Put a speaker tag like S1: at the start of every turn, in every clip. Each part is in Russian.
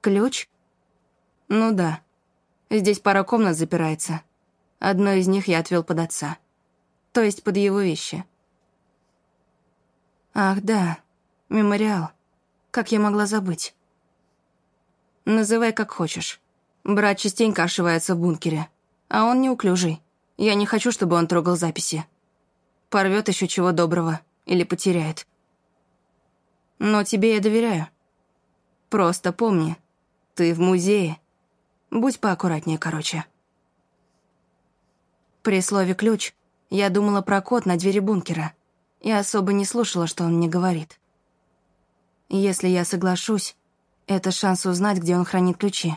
S1: Ключ? Ну да. Здесь пара комнат запирается. Одну из них я отвел под отца. То есть под его вещи. Ах, да. Мемориал. Как я могла забыть? Называй как хочешь. Брат частенько ошивается в бункере. А он неуклюжий. Я не хочу, чтобы он трогал записи. Порвет еще чего доброго. Или потеряет. Но тебе я доверяю. Просто помни, ты в музее. Будь поаккуратнее, короче. При слове «ключ» я думала про код на двери бункера и особо не слушала, что он мне говорит. Если я соглашусь, это шанс узнать, где он хранит ключи.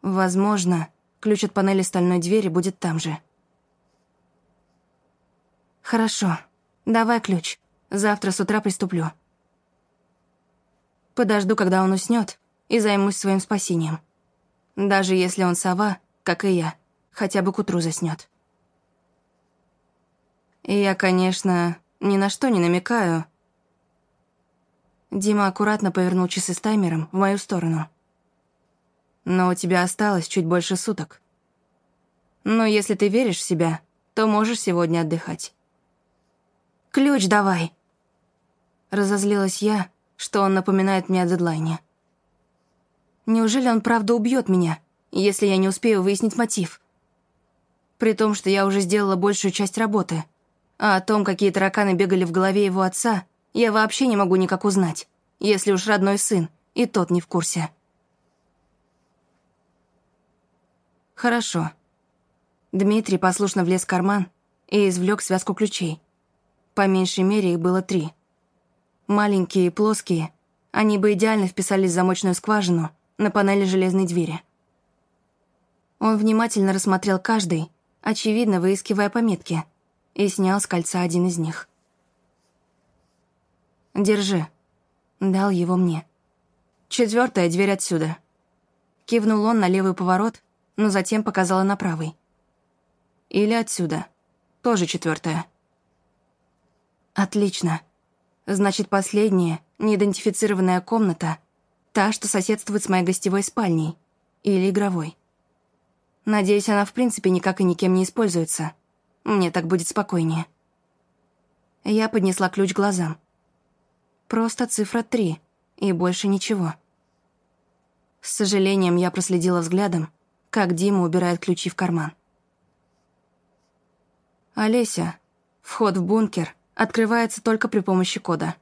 S1: Возможно, ключ от панели стальной двери будет там же. Хорошо, давай ключ. Завтра с утра приступлю. Подожду, когда он уснет, и займусь своим спасением. Даже если он сова, как и я, хотя бы к утру заснет. И я, конечно, ни на что не намекаю. Дима аккуратно повернул часы с таймером в мою сторону. Но у тебя осталось чуть больше суток. Но если ты веришь в себя, то можешь сегодня отдыхать. «Ключ давай!» Разозлилась я, что он напоминает мне о дедлайне. Неужели он правда убьет меня, если я не успею выяснить мотив? При том, что я уже сделала большую часть работы. А о том, какие тараканы бегали в голове его отца, я вообще не могу никак узнать, если уж родной сын, и тот не в курсе. Хорошо. Дмитрий послушно влез в карман и извлек связку ключей. По меньшей мере их было три. Маленькие и плоские, они бы идеально вписались в замочную скважину — на панели железной двери. Он внимательно рассмотрел каждый, очевидно выискивая пометки, и снял с кольца один из них. «Держи», — дал его мне. «Четвертая дверь отсюда». Кивнул он на левый поворот, но затем показала на правый. «Или отсюда. Тоже четвертая. «Отлично. Значит, последняя, неидентифицированная комната Та, что соседствует с моей гостевой спальней. Или игровой. Надеюсь, она в принципе никак и никем не используется. Мне так будет спокойнее. Я поднесла ключ глазам. Просто цифра три, и больше ничего. С сожалением я проследила взглядом, как Дима убирает ключи в карман. «Олеся, вход в бункер открывается только при помощи кода».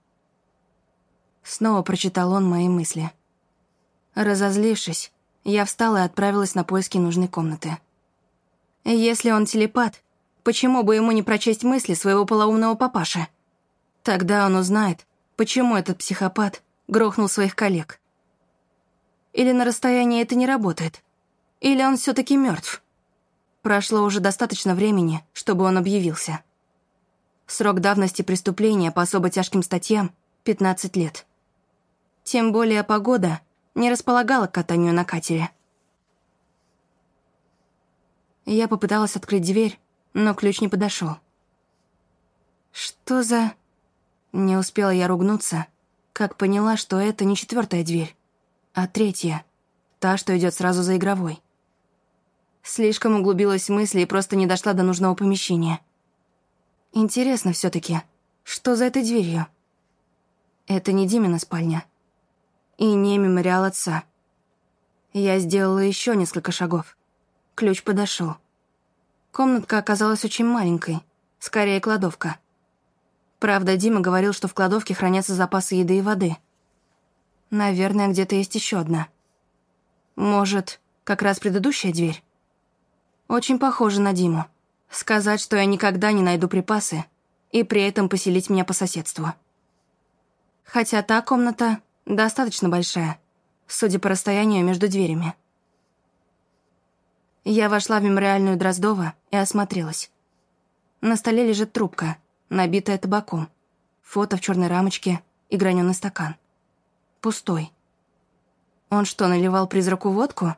S1: Снова прочитал он мои мысли. Разозлившись, я встала и отправилась на поиски нужной комнаты. Если он телепат, почему бы ему не прочесть мысли своего полоумного папаши? Тогда он узнает, почему этот психопат грохнул своих коллег. Или на расстоянии это не работает? Или он все таки мертв? Прошло уже достаточно времени, чтобы он объявился. Срок давности преступления по особо тяжким статьям — 15 лет. Тем более погода — не располагала к катанию на катере. Я попыталась открыть дверь, но ключ не подошел. Что за... Не успела я ругнуться, как поняла, что это не четвертая дверь, а третья, та, что идет сразу за игровой. Слишком углубилась в мысли и просто не дошла до нужного помещения. Интересно все таки что за этой дверью? Это не Димина спальня и не мемориал отца. Я сделала еще несколько шагов. Ключ подошел. Комнатка оказалась очень маленькой, скорее кладовка. Правда, Дима говорил, что в кладовке хранятся запасы еды и воды. Наверное, где-то есть еще одна. Может, как раз предыдущая дверь? Очень похоже на Диму. Сказать, что я никогда не найду припасы, и при этом поселить меня по соседству. Хотя та комната Достаточно большая, судя по расстоянию между дверями. Я вошла в мемориальную Дроздова и осмотрелась. На столе лежит трубка, набитая табаком, фото в черной рамочке и граненый стакан. Пустой. Он что, наливал призраку водку?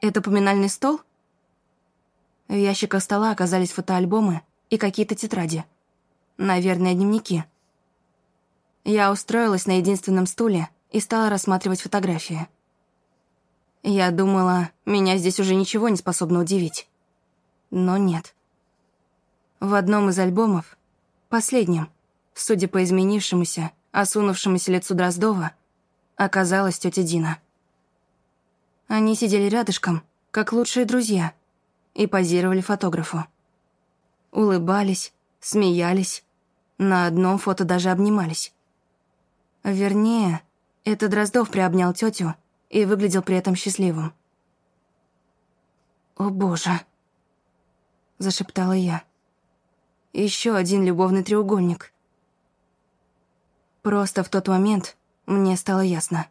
S1: Это поминальный стол? В ящиках стола оказались фотоальбомы и какие-то тетради. Наверное, дневники. Я устроилась на единственном стуле и стала рассматривать фотографии. Я думала, меня здесь уже ничего не способно удивить. Но нет. В одном из альбомов, последнем, судя по изменившемуся, осунувшемуся лицу Дроздова, оказалась тетя Дина. Они сидели рядышком, как лучшие друзья, и позировали фотографу. Улыбались, смеялись, на одном фото даже обнимались. Вернее, это Дроздов приобнял тетю и выглядел при этом счастливым. «О боже!» — зашептала я. Еще один любовный треугольник. Просто в тот момент мне стало ясно.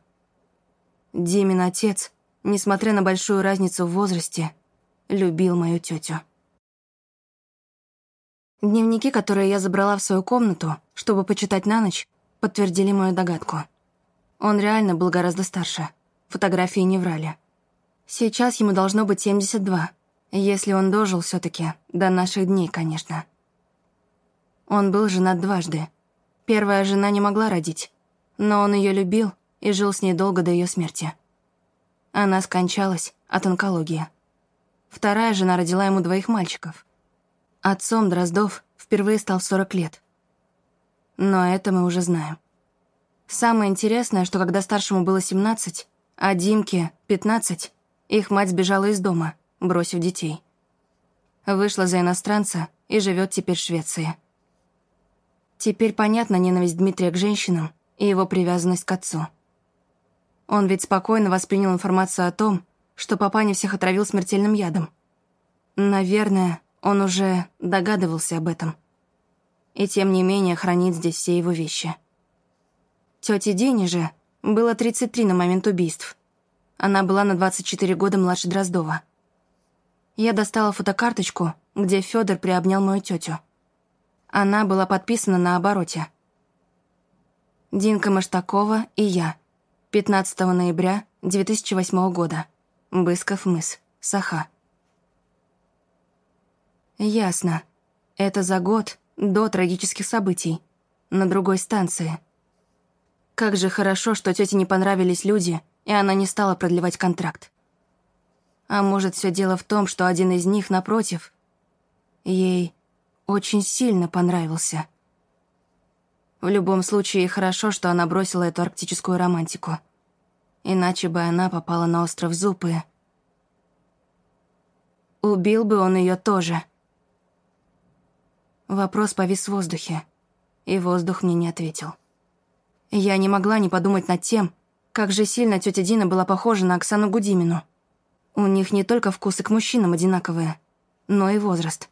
S1: Димин отец, несмотря на большую разницу в возрасте, любил мою тетю. Дневники, которые я забрала в свою комнату, чтобы почитать на ночь, подтвердили мою догадку. Он реально был гораздо старше. Фотографии не врали. Сейчас ему должно быть 72, если он дожил все таки до наших дней, конечно. Он был женат дважды. Первая жена не могла родить, но он ее любил и жил с ней долго до ее смерти. Она скончалась от онкологии. Вторая жена родила ему двоих мальчиков. Отцом Дроздов впервые стал в 40 лет. Но это мы уже знаем. Самое интересное, что когда старшему было 17, а Димке — 15, их мать сбежала из дома, бросив детей. Вышла за иностранца и живет теперь в Швеции. Теперь понятна ненависть Дмитрия к женщинам и его привязанность к отцу. Он ведь спокойно воспринял информацию о том, что папаня всех отравил смертельным ядом. Наверное, он уже догадывался об этом. И тем не менее хранит здесь все его вещи. Тёте Дине же было 33 на момент убийств. Она была на 24 года младше Дроздова. Я достала фотокарточку, где Фёдор приобнял мою тётю. Она была подписана на обороте. Динка Маштакова и я. 15 ноября 2008 года. Бысков мыс. Саха. Ясно. Это за год до трагических событий. На другой станции. Как же хорошо, что тете не понравились люди, и она не стала продлевать контракт. А может, все дело в том, что один из них, напротив, ей очень сильно понравился. В любом случае, хорошо, что она бросила эту арктическую романтику. Иначе бы она попала на остров Зупы. Убил бы он ее тоже. Вопрос повис в воздухе, и воздух мне не ответил. Я не могла не подумать над тем, как же сильно тетя Дина была похожа на Оксану Гудимину. У них не только вкусы к мужчинам одинаковые, но и возраст.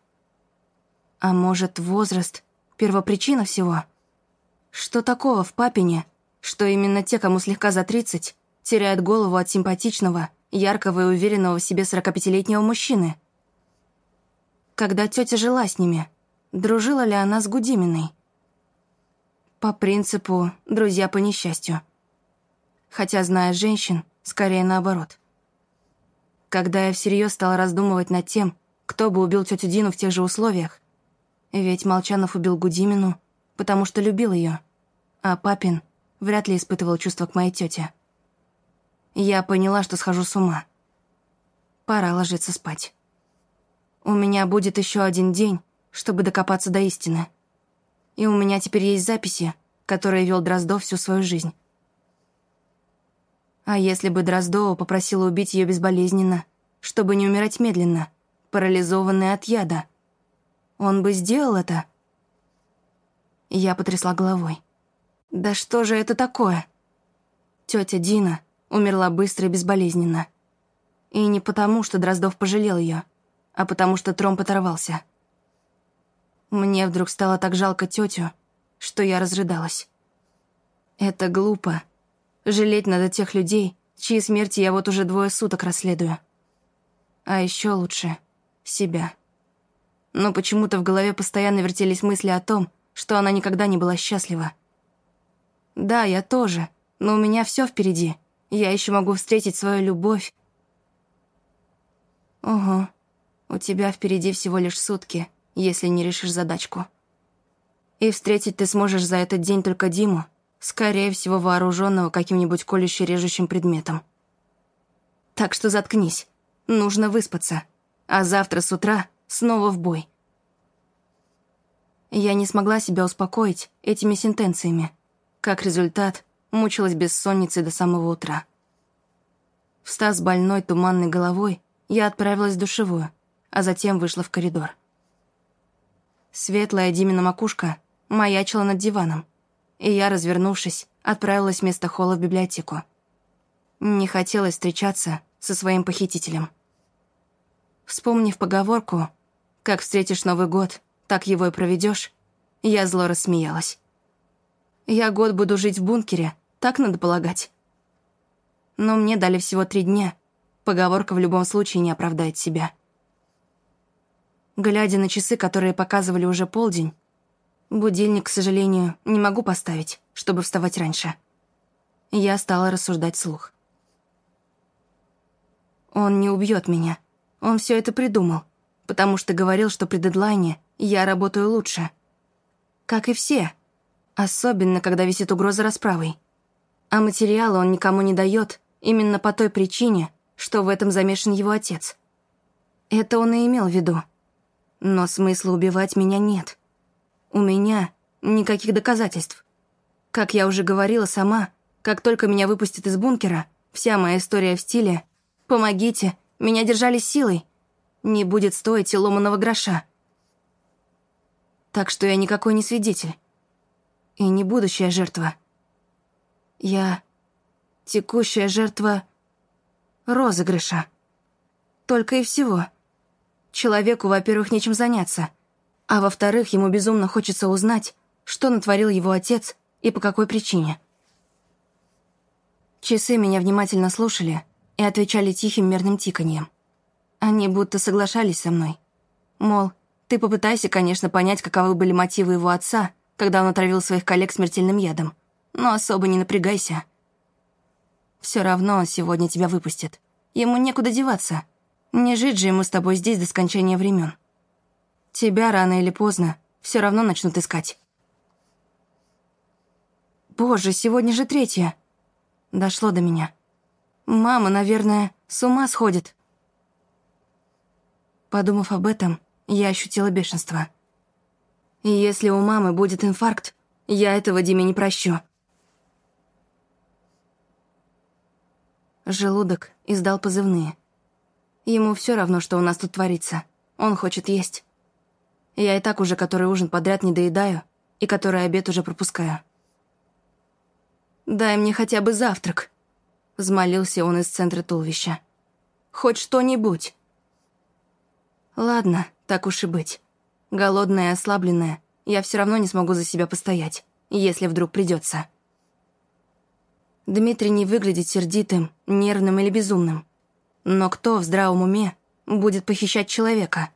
S1: А может, возраст — первопричина всего? Что такого в папине, что именно те, кому слегка за тридцать, теряют голову от симпатичного, яркого и уверенного в себе 45-летнего мужчины? Когда тетя жила с ними, дружила ли она с Гудиминой? По принципу «друзья по несчастью». Хотя, зная женщин, скорее наоборот. Когда я всерьез стала раздумывать над тем, кто бы убил тетю Дину в тех же условиях, ведь Молчанов убил Гудимину, потому что любил ее, а папин вряд ли испытывал чувства к моей тете. Я поняла, что схожу с ума. Пора ложиться спать. У меня будет еще один день, чтобы докопаться до истины. И у меня теперь есть записи, которые вел Дроздов всю свою жизнь. А если бы Дроздова попросила убить ее безболезненно, чтобы не умирать медленно, парализованная от яда — он бы сделал это? Я потрясла головой. Да что же это такое? Тетя Дина умерла быстро и безболезненно. И не потому, что Дроздов пожалел ее, а потому что тромб оторвался. Мне вдруг стало так жалко тетю, что я разрыдалась. Это глупо. Жалеть надо тех людей, чьи смерти я вот уже двое суток расследую. А еще лучше — себя но почему-то в голове постоянно вертелись мысли о том, что она никогда не была счастлива. Да, я тоже, но у меня все впереди. Я еще могу встретить свою любовь. Ого, у тебя впереди всего лишь сутки, если не решишь задачку. И встретить ты сможешь за этот день только Диму, скорее всего, вооруженного каким-нибудь колюще-режущим предметом. Так что заткнись. Нужно выспаться. А завтра с утра снова в бой. Я не смогла себя успокоить этими сентенциями. Как результат, мучилась бессонницей до самого утра. Встав с больной туманной головой, я отправилась в душевую, а затем вышла в коридор. Светлая Димина макушка маячила над диваном, и я, развернувшись, отправилась вместо холла в библиотеку. Не хотелось встречаться со своим похитителем. Вспомнив поговорку «Как встретишь Новый год, так его и проведешь, я зло рассмеялась. Я год буду жить в бункере, так надо полагать. Но мне дали всего три дня. Поговорка в любом случае не оправдает себя. Глядя на часы, которые показывали уже полдень, будильник, к сожалению, не могу поставить, чтобы вставать раньше. Я стала рассуждать вслух. Он не убьет меня. Он все это придумал, потому что говорил, что при дедлайне я работаю лучше. Как и все. Особенно, когда висит угроза расправой. А материала он никому не дает именно по той причине, что в этом замешан его отец. Это он и имел в виду. Но смысла убивать меня нет. У меня никаких доказательств. Как я уже говорила сама, как только меня выпустят из бункера, вся моя история в стиле «Помогите, меня держали силой», не будет стоить и ломаного гроша. Так что я никакой не свидетель. И не будущая жертва. Я текущая жертва розыгрыша. Только и всего. Человеку, во-первых, нечем заняться, а во-вторых, ему безумно хочется узнать, что натворил его отец и по какой причине. Часы меня внимательно слушали и отвечали тихим мерным тиканьем. Они будто соглашались со мной. Мол, ты попытайся, конечно, понять, каковы были мотивы его отца, когда он отравил своих коллег смертельным ядом. Но особо не напрягайся. Все равно он сегодня тебя выпустит. Ему некуда деваться. Не жить же ему с тобой здесь до скончания времен. Тебя рано или поздно все равно начнут искать. Боже, сегодня же третье. Дошло до меня. Мама, наверное, с ума сходит. Подумав об этом, я ощутила бешенство. Если у мамы будет инфаркт, я этого Диме не прощу. Желудок издал позывные. Ему все равно, что у нас тут творится. Он хочет есть. Я и так уже который ужин подряд не доедаю, и который обед уже пропускаю. «Дай мне хотя бы завтрак», — взмолился он из центра туловища. «Хоть что-нибудь». Ладно, так уж и быть. Голодная и ослабленная, я все равно не смогу за себя постоять, если вдруг придется. Дмитрий не выглядит сердитым, нервным или безумным. Но кто в здравом уме будет похищать человека?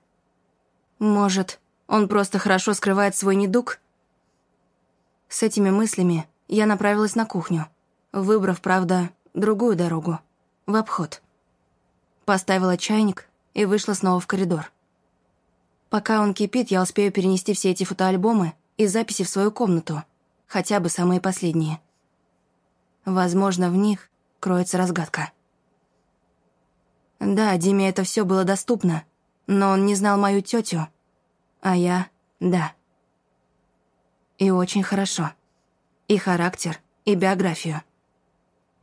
S1: Может, он просто хорошо скрывает свой недуг? С этими мыслями я направилась на кухню, выбрав, правда, другую дорогу, в обход. Поставила чайник и вышла снова в коридор. Пока он кипит, я успею перенести все эти фотоальбомы и записи в свою комнату, хотя бы самые последние. Возможно, в них кроется разгадка. Да, Диме это все было доступно, но он не знал мою тетю, а я — да. И очень хорошо. И характер, и биографию.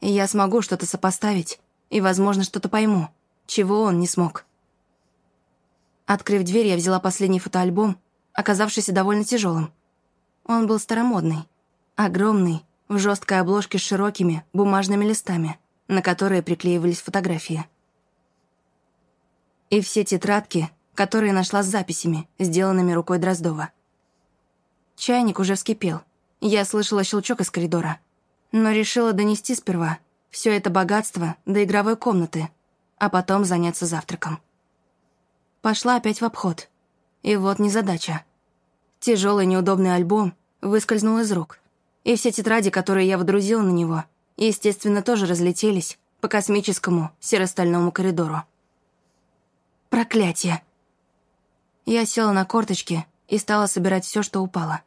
S1: Я смогу что-то сопоставить, и, возможно, что-то пойму, чего он не смог. Открыв дверь, я взяла последний фотоальбом, оказавшийся довольно тяжелым. Он был старомодный, огромный, в жесткой обложке с широкими бумажными листами, на которые приклеивались фотографии. И все тетрадки, которые нашла с записями, сделанными рукой Дроздова. Чайник уже вскипел. Я слышала щелчок из коридора, но решила донести сперва все это богатство до игровой комнаты, а потом заняться завтраком. Пошла опять в обход. И вот незадача. Тяжелый неудобный альбом выскользнул из рук. И все тетради, которые я водрузила на него, естественно, тоже разлетелись по космическому серо-стальному коридору. Проклятие! Я села на корточки и стала собирать все, что упало.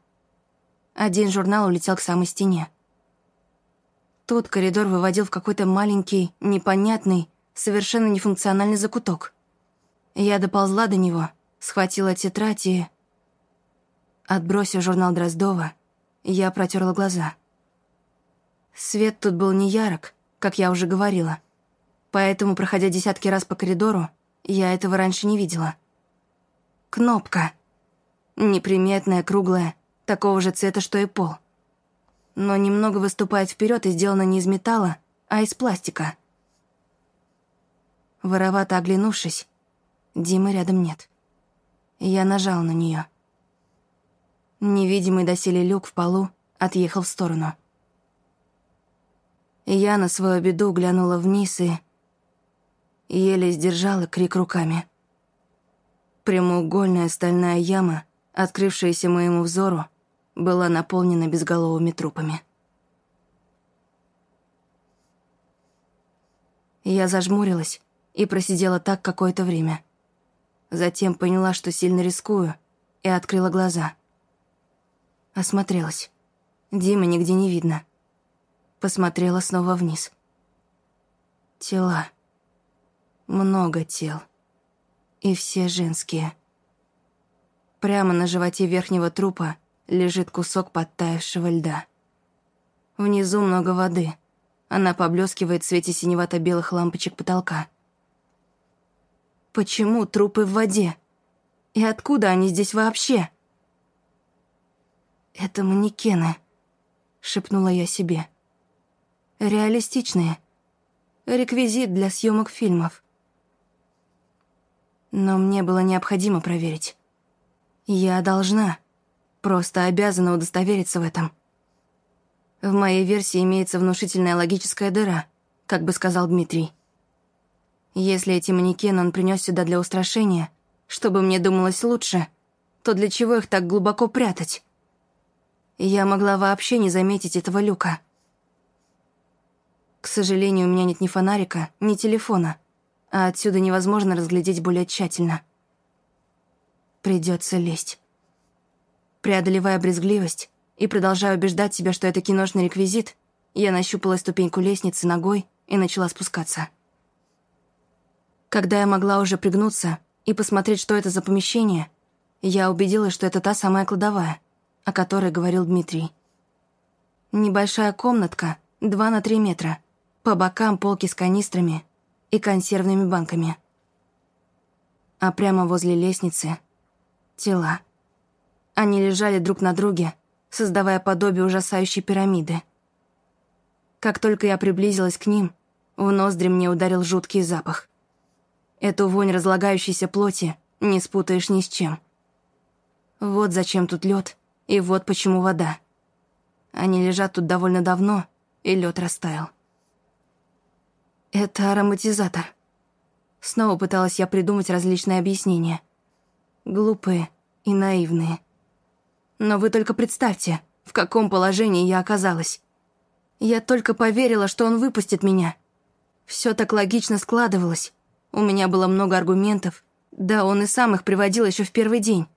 S1: Один журнал улетел к самой стене. Тут коридор выводил в какой-то маленький, непонятный, совершенно нефункциональный закуток. Я доползла до него, схватила тетрадь и... Отбросив журнал Дроздова, я протерла глаза. Свет тут был не ярок, как я уже говорила. Поэтому, проходя десятки раз по коридору, я этого раньше не видела. Кнопка. Неприметная, круглая, такого же цвета, что и пол. Но немного выступает вперед и сделана не из металла, а из пластика. Воровато оглянувшись, Димы рядом нет. Я нажал на нее. Невидимый доселе люк в полу отъехал в сторону. Я на свою беду глянула вниз и... Еле сдержала крик руками. Прямоугольная стальная яма, открывшаяся моему взору, была наполнена безголовыми трупами. Я зажмурилась и просидела так какое-то время. Затем поняла, что сильно рискую, и открыла глаза. Осмотрелась. Димы нигде не видно. Посмотрела снова вниз. Тела. Много тел. И все женские. Прямо на животе верхнего трупа лежит кусок подтаявшего льда. Внизу много воды. Она поблескивает в свете синевато-белых лампочек потолка. Почему трупы в воде? И откуда они здесь вообще? «Это манекены», — шепнула я себе. «Реалистичные. Реквизит для съемок фильмов». Но мне было необходимо проверить. Я должна, просто обязана удостовериться в этом. В моей версии имеется внушительная логическая дыра, как бы сказал Дмитрий. Если эти манекены он принес сюда для устрашения, чтобы мне думалось лучше, то для чего их так глубоко прятать? Я могла вообще не заметить этого люка. К сожалению, у меня нет ни фонарика, ни телефона, а отсюда невозможно разглядеть более тщательно. Придется лезть. Преодолевая брезгливость и продолжая убеждать себя, что это киношный реквизит, я нащупала ступеньку лестницы ногой и начала спускаться. Когда я могла уже пригнуться и посмотреть, что это за помещение, я убедилась, что это та самая кладовая, о которой говорил Дмитрий. Небольшая комнатка, 2 на 3 метра, по бокам полки с канистрами и консервными банками. А прямо возле лестницы — тела. Они лежали друг на друге, создавая подобие ужасающей пирамиды. Как только я приблизилась к ним, в ноздри мне ударил жуткий запах — Эту вонь разлагающейся плоти не спутаешь ни с чем. Вот зачем тут лед, и вот почему вода. Они лежат тут довольно давно, и лед растаял. Это ароматизатор. Снова пыталась я придумать различные объяснения. Глупые и наивные. Но вы только представьте, в каком положении я оказалась. Я только поверила, что он выпустит меня. Все так логично складывалось. У меня было много аргументов. Да, он и сам их приводил еще в первый день.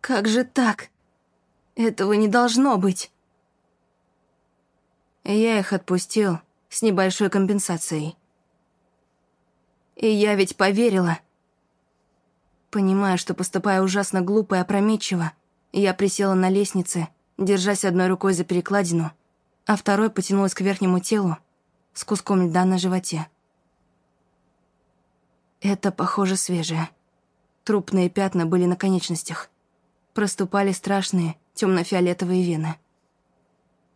S1: Как же так? Этого не должно быть. Я их отпустил с небольшой компенсацией. И я ведь поверила. Понимая, что поступая ужасно глупо и опрометчиво, я присела на лестнице, держась одной рукой за перекладину, а второй потянулась к верхнему телу с куском льда на животе. Это, похоже, свежее. Трупные пятна были на конечностях. Проступали страшные темно-фиолетовые вены.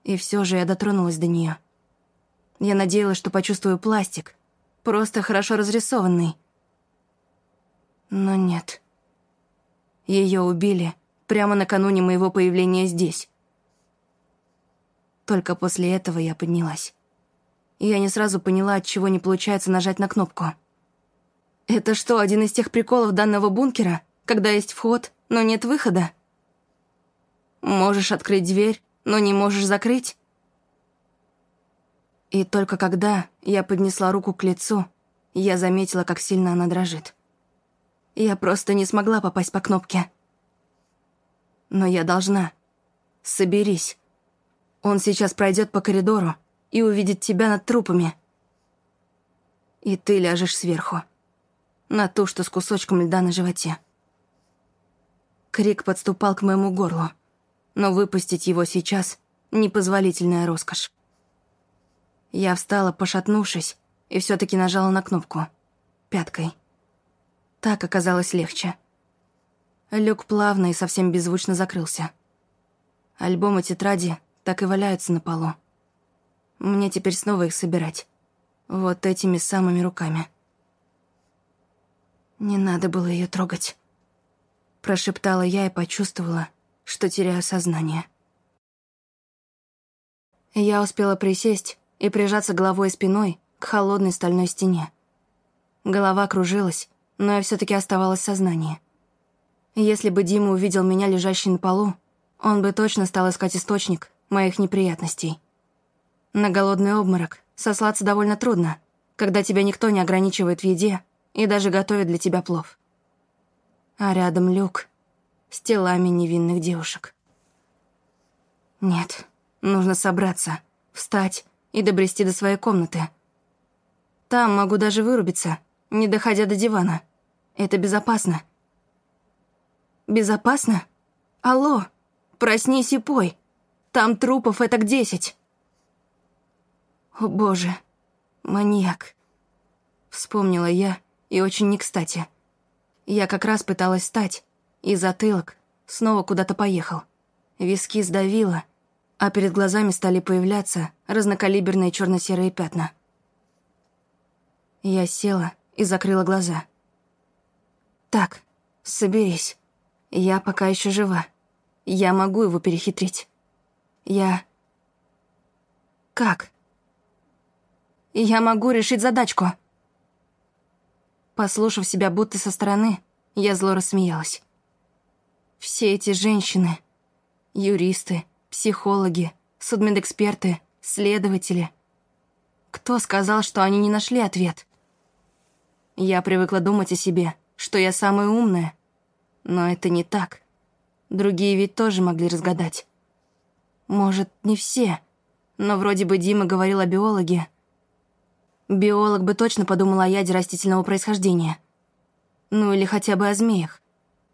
S1: И все же я дотронулась до нее. Я надеялась, что почувствую пластик, просто хорошо разрисованный. Но нет. Ее убили прямо накануне моего появления здесь. Только после этого я поднялась. Я не сразу поняла, от чего не получается нажать на кнопку — это что, один из тех приколов данного бункера, когда есть вход, но нет выхода? Можешь открыть дверь, но не можешь закрыть? И только когда я поднесла руку к лицу, я заметила, как сильно она дрожит. Я просто не смогла попасть по кнопке. Но я должна. Соберись. Он сейчас пройдет по коридору и увидит тебя над трупами. И ты ляжешь сверху. На ту, что с кусочком льда на животе. Крик подступал к моему горлу, но выпустить его сейчас — непозволительная роскошь. Я встала, пошатнувшись, и все таки нажала на кнопку. Пяткой. Так оказалось легче. Люк плавно и совсем беззвучно закрылся. Альбомы тетради так и валяются на полу. Мне теперь снова их собирать. Вот этими самыми руками. Не надо было ее трогать. Прошептала я и почувствовала, что теряю сознание. Я успела присесть и прижаться головой и спиной к холодной стальной стене. Голова кружилась, но я все таки оставалась в сознании. Если бы Дима увидел меня лежащей на полу, он бы точно стал искать источник моих неприятностей. На голодный обморок сослаться довольно трудно, когда тебя никто не ограничивает в еде и даже готовит для тебя плов. А рядом люк с телами невинных девушек. Нет, нужно собраться, встать и добрести до своей комнаты. Там могу даже вырубиться, не доходя до дивана. Это безопасно. Безопасно? Алло, проснись и пой. Там трупов это к десять. О боже, маньяк. Вспомнила я, и очень не кстати. Я как раз пыталась встать, и затылок снова куда-то поехал. Виски сдавило, а перед глазами стали появляться разнокалиберные черно-серые пятна. Я села и закрыла глаза. «Так, соберись. Я пока еще жива. Я могу его перехитрить. Я... Как? Я могу решить задачку. Послушав себя будто со стороны, я зло рассмеялась. Все эти женщины, юристы, психологи, судмедэксперты, следователи. Кто сказал, что они не нашли ответ? Я привыкла думать о себе, что я самая умная. Но это не так. Другие ведь тоже могли разгадать. Может, не все. Но вроде бы Дима говорил о биологе. Биолог бы точно подумал о яде растительного происхождения. Ну или хотя бы о змеях.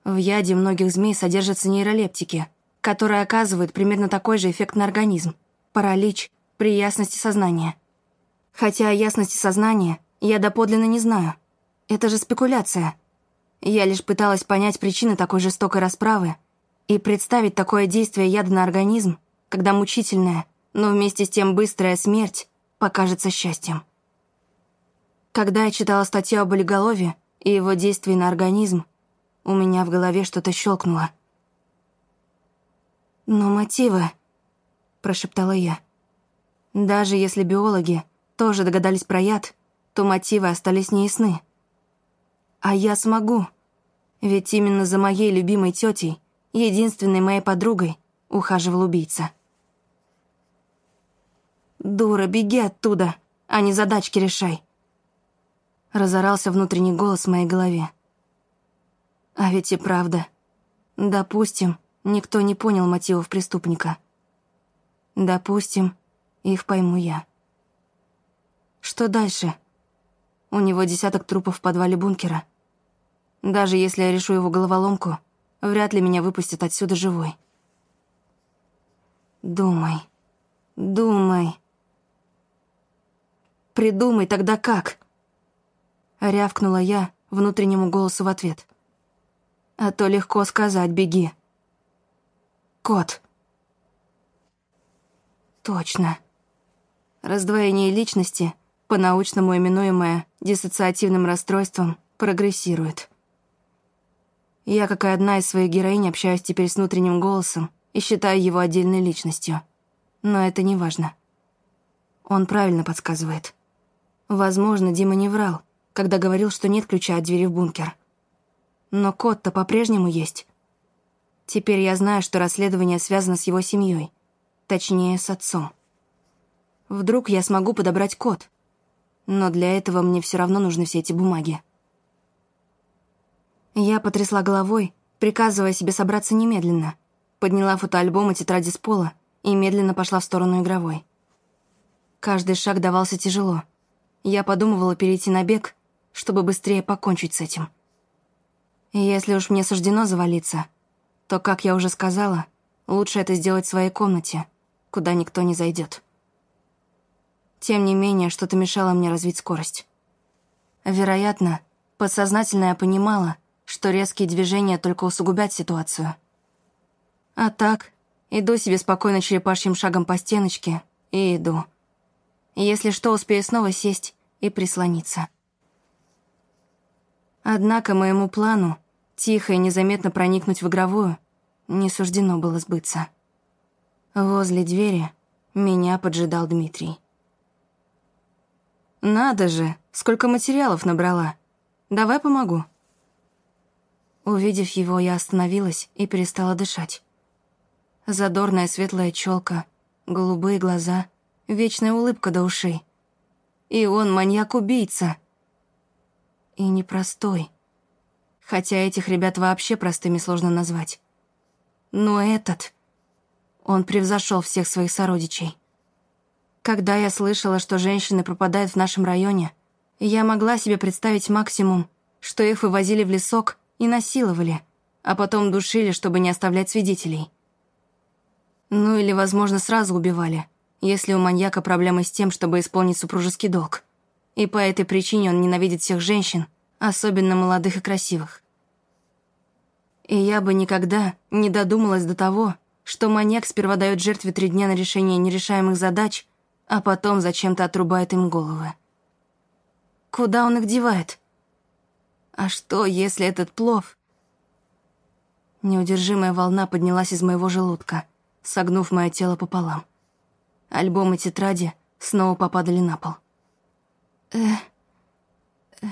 S1: В яде многих змей содержатся нейролептики, которые оказывают примерно такой же эффект на организм. Паралич при ясности сознания. Хотя о ясности сознания я доподлинно не знаю. Это же спекуляция. Я лишь пыталась понять причины такой жестокой расправы и представить такое действие яда на организм, когда мучительная, но вместе с тем быстрая смерть покажется счастьем. Когда я читала статью об болиголове и его действии на организм, у меня в голове что-то щелкнуло. «Но мотивы...» — прошептала я. «Даже если биологи тоже догадались про яд, то мотивы остались неясны. А я смогу. Ведь именно за моей любимой тетей, единственной моей подругой, ухаживал убийца. «Дура, беги оттуда, а не задачки решай!» Разорался внутренний голос в моей голове. А ведь и правда. Допустим, никто не понял мотивов преступника. Допустим, их пойму я. Что дальше? У него десяток трупов в подвале бункера. Даже если я решу его головоломку, вряд ли меня выпустят отсюда живой. Думай, думай. Придумай тогда как. Рявкнула я внутреннему голосу в ответ. А то легко сказать «беги». Кот. Точно. Раздвоение личности, по-научному именуемое диссоциативным расстройством, прогрессирует. Я, как и одна из своих героинь, общаюсь теперь с внутренним голосом и считаю его отдельной личностью. Но это не важно. Он правильно подсказывает. Возможно, Дима не врал, когда говорил, что нет ключа от двери в бункер. Но код-то по-прежнему есть. Теперь я знаю, что расследование связано с его семьей, точнее, с отцом. Вдруг я смогу подобрать код. Но для этого мне все равно нужны все эти бумаги. Я потрясла головой, приказывая себе собраться немедленно, подняла фотоальбом и тетради с пола и медленно пошла в сторону игровой. Каждый шаг давался тяжело. я подумывала перейти на бег, чтобы быстрее покончить с этим. Если уж мне суждено завалиться, то, как я уже сказала, лучше это сделать в своей комнате, куда никто не зайдет. Тем не менее, что-то мешало мне развить скорость. Вероятно, подсознательно я понимала, что резкие движения только усугубят ситуацию. А так, иду себе спокойно черепашьим шагом по стеночке и иду. Если что, успею снова сесть и прислониться. Однако моему плану тихо и незаметно проникнуть в игровую не суждено было сбыться. Возле двери меня поджидал Дмитрий. «Надо же, сколько материалов набрала. Давай помогу». Увидев его, я остановилась и перестала дышать. Задорная светлая челка, голубые глаза, вечная улыбка до ушей. И он маньяк-убийца. И непростой. Хотя этих ребят вообще простыми сложно назвать. Но этот... Он превзошел всех своих сородичей. Когда я слышала, что женщины пропадают в нашем районе, я могла себе представить максимум, что их вывозили в лесок и насиловали, а потом душили, чтобы не оставлять свидетелей. Ну или, возможно, сразу убивали, если у маньяка проблемы с тем, чтобы исполнить супружеский долг. И по этой причине он ненавидит всех женщин, особенно молодых и красивых. И я бы никогда не додумалась до того, что маньяк сперва дает жертве три дня на решение нерешаемых задач, а потом зачем-то отрубает им головы. Куда он их девает? А что, если этот плов... Неудержимая волна поднялась из моего желудка, согнув мое тело пополам. Альбомы тетради снова попадали на пол. Эх... Эх...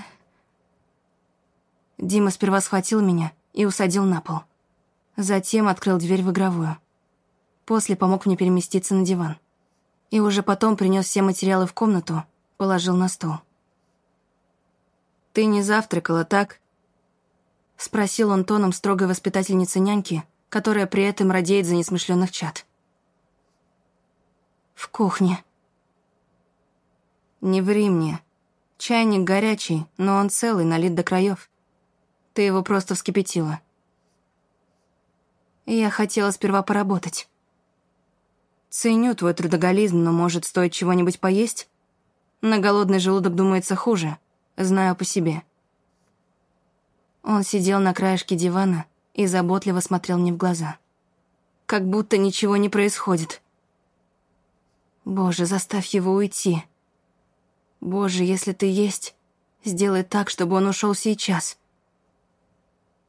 S1: Дима сперва схватил меня и усадил на пол. Затем открыл дверь в игровую. После помог мне переместиться на диван и уже потом принес все материалы в комнату, положил на стол. «Ты не завтракала, так?» Спросил он тоном строгой воспитательницы няньки, которая при этом радеет за несмышленных чад. «В кухне». «Не ври мне. Чайник горячий, но он целый, налит до краев. Ты его просто вскипятила». Я хотела сперва поработать. Ценю твой трудоголизм, но, может, стоит чего-нибудь поесть? На голодный желудок думается хуже, знаю по себе. Он сидел на краешке дивана и заботливо смотрел мне в глаза. Как будто ничего не происходит. Боже, заставь его уйти. Боже, если ты есть, сделай так, чтобы он ушел сейчас.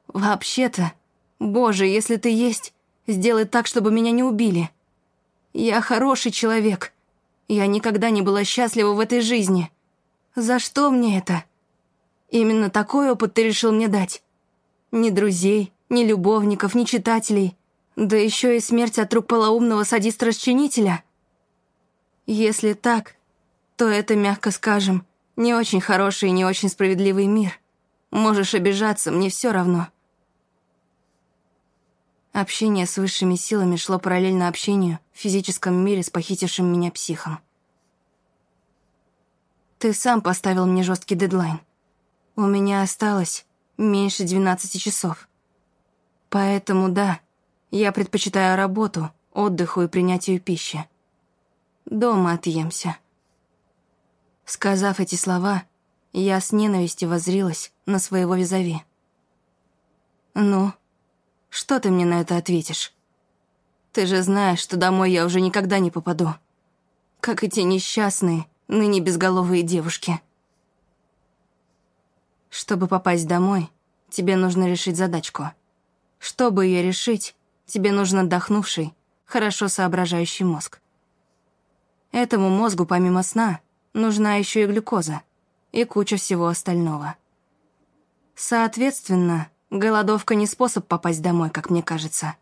S1: Вообще-то, Боже, если ты есть, сделай так, чтобы меня не убили. Я хороший человек. Я никогда не была счастлива в этой жизни. За что мне это? Именно такой опыт ты решил мне дать. Ни друзей, ни любовников, ни читателей. Да еще и смерть от рук полоумного садиста-расчинителя. Если так, то это, мягко скажем, не очень хороший и не очень справедливый мир. Можешь обижаться, мне все равно. Общение с высшими силами шло параллельно общению в физическом мире с похитившим меня психом. Ты сам поставил мне жесткий дедлайн. У меня осталось меньше 12 часов. Поэтому да, я предпочитаю работу, отдыху и принятию пищи. Дома отъемся. Сказав эти слова, я с ненавистью воззрилась на своего визави. «Ну, что ты мне на это ответишь? Ты же знаешь, что домой я уже никогда не попаду. Как и те несчастные, ныне безголовые девушки. Чтобы попасть домой, тебе нужно решить задачку. Чтобы ее решить, тебе нужен отдохнувший, хорошо соображающий мозг. Этому мозгу, помимо сна, нужна еще и глюкоза и куча всего остального. Соответственно, Голодовка не способ попасть домой, как мне кажется.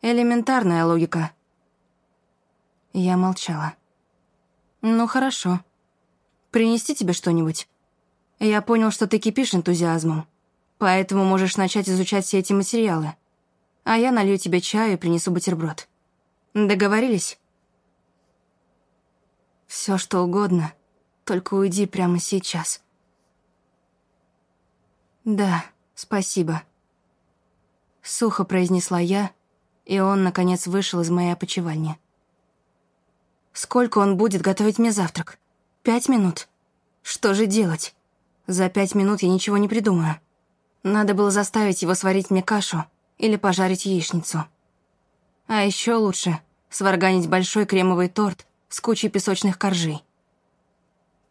S1: Элементарная логика. Я молчала. Ну, хорошо. Принести тебе что-нибудь? Я понял, что ты кипишь энтузиазмом, поэтому можешь начать изучать все эти материалы. А я налью тебе чаю и принесу бутерброд. Договорились? Все что угодно, Только уйди прямо сейчас. Да, спасибо. Сухо произнесла я, и он, наконец, вышел из моей опочивальни. Сколько он будет готовить мне завтрак? Пять минут? Что же делать? За пять минут я ничего не придумаю. Надо было заставить его сварить мне кашу или пожарить яичницу. А еще лучше сварганить большой кремовый торт с кучей песочных коржей.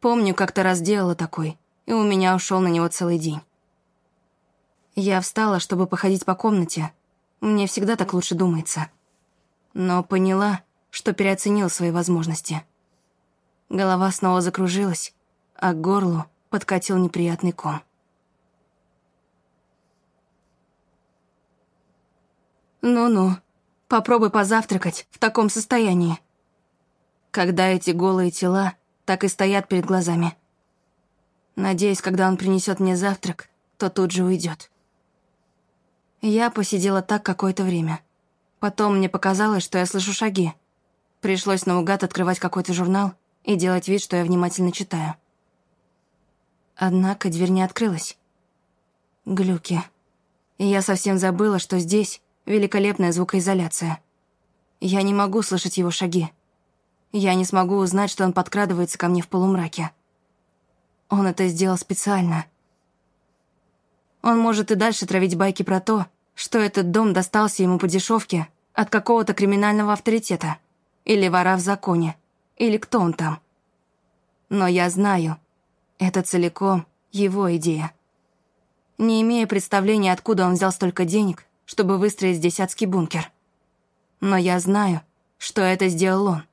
S1: Помню, как-то раз делала такой, и у меня ушел на него целый день. Я встала, чтобы походить по комнате. Мне всегда так лучше думается. Но поняла, что переоценил свои возможности. Голова снова закружилась, а к горлу подкатил неприятный ком. «Ну-ну, попробуй позавтракать в таком состоянии». Когда эти голые тела так и стоят перед глазами. Надеюсь, когда он принесет мне завтрак, то тут же уйдет. Я посидела так какое-то время. Потом мне показалось, что я слышу шаги — Пришлось наугад открывать какой-то журнал и делать вид, что я внимательно читаю. Однако дверь не открылась. Глюки. Я совсем забыла, что здесь великолепная звукоизоляция. Я не могу слышать его шаги. Я не смогу узнать, что он подкрадывается ко мне в полумраке. Он это сделал специально. Он может и дальше травить байки про то, что этот дом достался ему по дешевке от какого-то криминального авторитета. Или вора в законе. Или кто он там. Но я знаю, это целиком его идея. Не имея представления, откуда он взял столько денег, чтобы выстроить здесь адский бункер. Но я знаю, что это сделал он.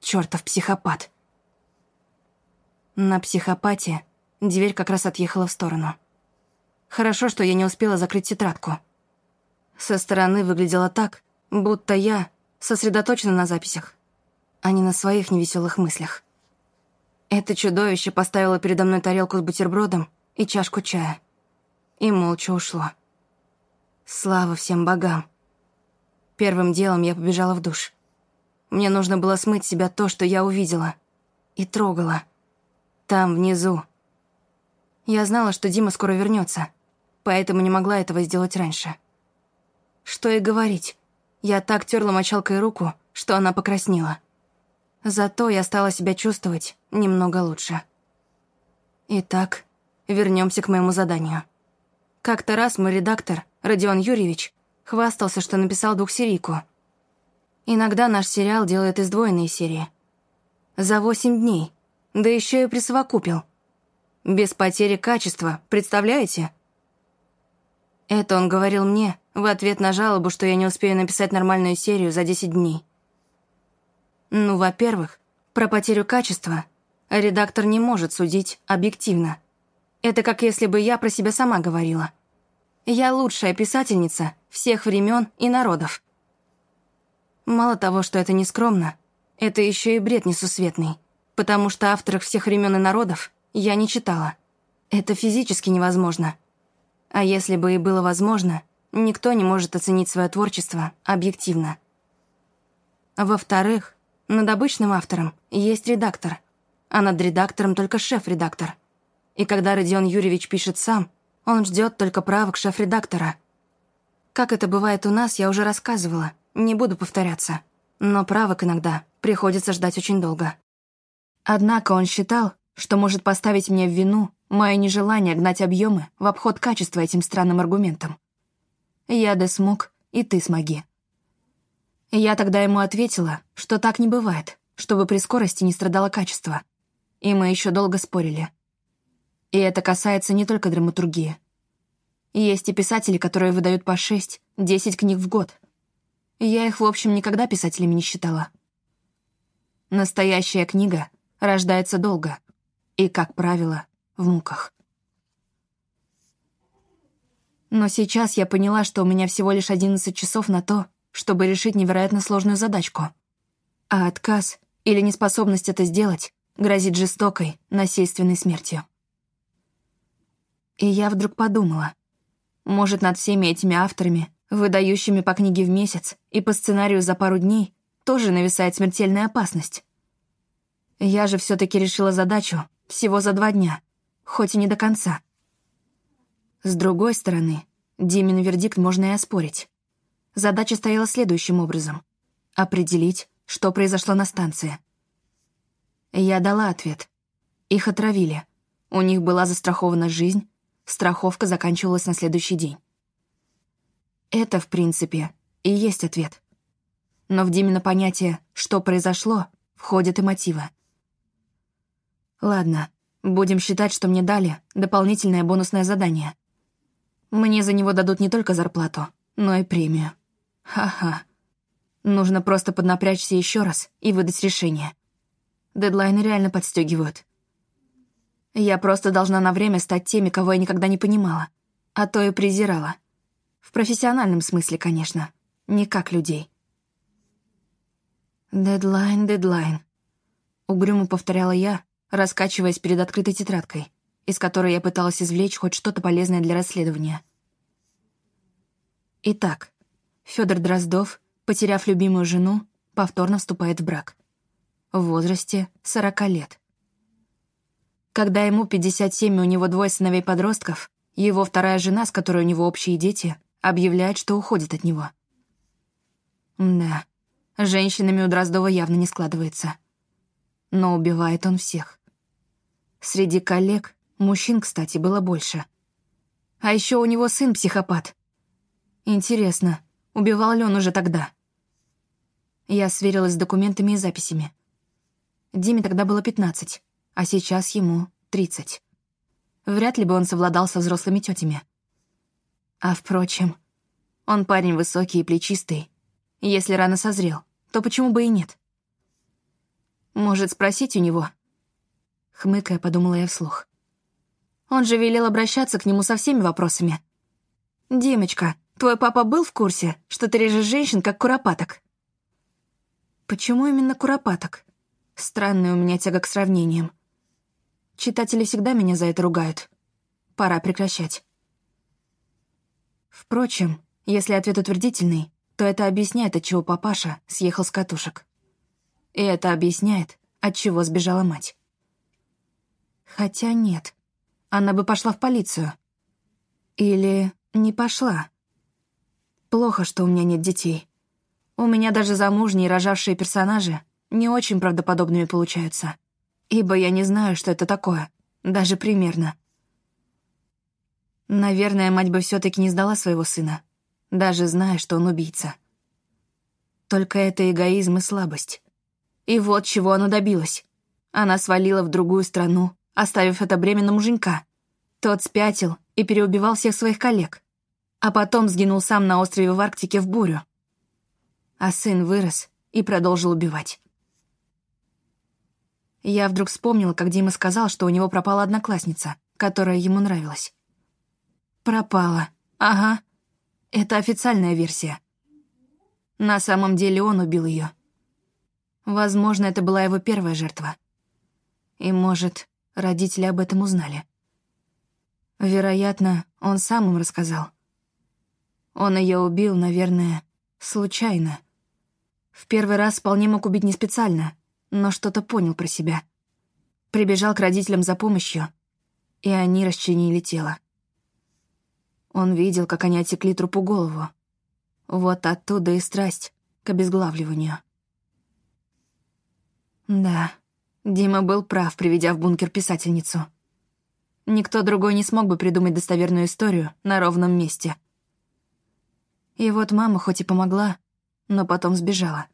S1: Чёртов психопат. На психопате дверь как раз отъехала в сторону. Хорошо, что я не успела закрыть тетрадку. Со стороны выглядело так, будто я сосредоточена на записях, а не на своих невеселых мыслях. Это чудовище поставило передо мной тарелку с бутербродом и чашку чая. И молча ушло. Слава всем богам. Первым делом я побежала в душ. Мне нужно было смыть себя то, что я увидела. И трогала. Там, внизу. Я знала, что Дима скоро вернется, поэтому не могла этого сделать раньше. Что и говорить. Я так терла мочалкой руку, что она покраснела. Зато я стала себя чувствовать немного лучше. Итак, вернемся к моему заданию. Как-то раз мой редактор, Родион Юрьевич, хвастался, что написал двухсерийку. Иногда наш сериал делает издвоенные серии. За восемь дней, да еще и присовокупил. Без потери качества, представляете? Это он говорил мне в ответ на жалобу, что я не успею написать нормальную серию за 10 дней. Ну, во-первых, про потерю качества редактор не может судить объективно. Это как если бы я про себя сама говорила. Я лучшая писательница всех времен и народов. Мало того, что это не скромно, это еще и бред несусветный, потому что авторов всех времен и народов я не читала. Это физически невозможно. А если бы и было возможно, никто не может оценить свое творчество объективно. Во-вторых, над обычным автором есть редактор, а над редактором только шеф-редактор. И когда Родион Юрьевич пишет сам, он ждет только правок шеф-редактора. Как это бывает у нас, я уже рассказывала, не буду повторяться. Но правок иногда приходится ждать очень долго. Однако он считал, что может поставить мне в вину мое нежелание гнать объемы в обход качества этим странным аргументом. Я да смог, и ты смоги. Я тогда ему ответила, что так не бывает, чтобы при скорости не страдало качество. И мы еще долго спорили. И это касается не только драматургии. Есть и писатели, которые выдают по шесть, десять книг в год. Я их, в общем, никогда писателями не считала. Настоящая книга рождается долго и, как правило, в муках. Но сейчас я поняла, что у меня всего лишь 11 часов на то, чтобы решить невероятно сложную задачку. А отказ или неспособность это сделать грозит жестокой, насильственной смертью. И я вдруг подумала, может, над всеми этими авторами, выдающими по книге в месяц и по сценарию за пару дней, тоже нависает смертельная опасность. Я же все таки решила задачу Всего за два дня, хоть и не до конца. С другой стороны, Димин вердикт можно и оспорить. Задача стояла следующим образом — определить, что произошло на станции. Я дала ответ. Их отравили. У них была застрахована жизнь, страховка заканчивалась на следующий день. Это, в принципе, и есть ответ. Но в Димина понятие «что произошло» входят и мотивы. Ладно, будем считать, что мне дали дополнительное бонусное задание. Мне за него дадут не только зарплату, но и премию. Ха-ха. Нужно просто поднапрячься еще раз и выдать решение. Дедлайны реально подстегивают. Я просто должна на время стать теми, кого я никогда не понимала, а то и презирала. В профессиональном смысле, конечно. Не как людей. «Дедлайн, дедлайн», — угрюмо повторяла я, раскачиваясь перед открытой тетрадкой, из которой я пыталась извлечь хоть что-то полезное для расследования. Итак, Федор Дроздов, потеряв любимую жену, повторно вступает в брак. В возрасте 40 лет. Когда ему 57 и у него двое сыновей-подростков, его вторая жена, с которой у него общие дети, объявляет, что уходит от него. Да, женщинами у Дроздова явно не складывается. Но убивает он всех. Среди коллег мужчин, кстати, было больше. А еще у него сын психопат. Интересно, убивал ли он уже тогда? Я сверилась с документами и записями. Диме тогда было 15, а сейчас ему 30. Вряд ли бы он совладал со взрослыми тетями. А впрочем, он парень высокий и плечистый. Если рано созрел, то почему бы и нет? Может, спросить у него? Хмыкая, подумала я вслух. Он же велел обращаться к нему со всеми вопросами. «Димочка, твой папа был в курсе, что ты режешь женщин, как куропаток?» Почему именно куропаток? Странная у меня тяга к сравнениям. Читатели всегда меня за это ругают. Пора прекращать. Впрочем, если ответ утвердительный, то это объясняет, отчего папаша съехал с катушек. И это объясняет, отчего сбежала мать. Хотя нет, она бы пошла в полицию. Или не пошла. Плохо, что у меня нет детей. У меня даже замужние рожавшие персонажи не очень правдоподобными получаются. Ибо я не знаю, что это такое, даже примерно. Наверное, мать бы все таки не сдала своего сына, даже зная, что он убийца. Только это эгоизм и слабость. И вот чего она добилась. Она свалила в другую страну, оставив это бремя на муженька. Тот спятил и переубивал всех своих коллег. А потом сгинул сам на острове в Арктике в бурю. А сын вырос и продолжил убивать. Я вдруг вспомнила, как Дима сказал, что у него пропала одноклассница, которая ему нравилась. Пропала. Ага. Это официальная версия. На самом деле он убил ее. Возможно, это была его первая жертва. И, может, родители об этом узнали. Вероятно, он сам им рассказал. Он ее убил, наверное, случайно. В первый раз вполне мог убить не специально, но что-то понял про себя. Прибежал к родителям за помощью, и они расчленили тело. Он видел, как они отекли трупу голову. Вот оттуда и страсть к обезглавливанию. Да, Дима был прав, приведя в бункер писательницу. Никто другой не смог бы придумать достоверную историю на ровном месте. И вот мама хоть и помогла, но потом сбежала.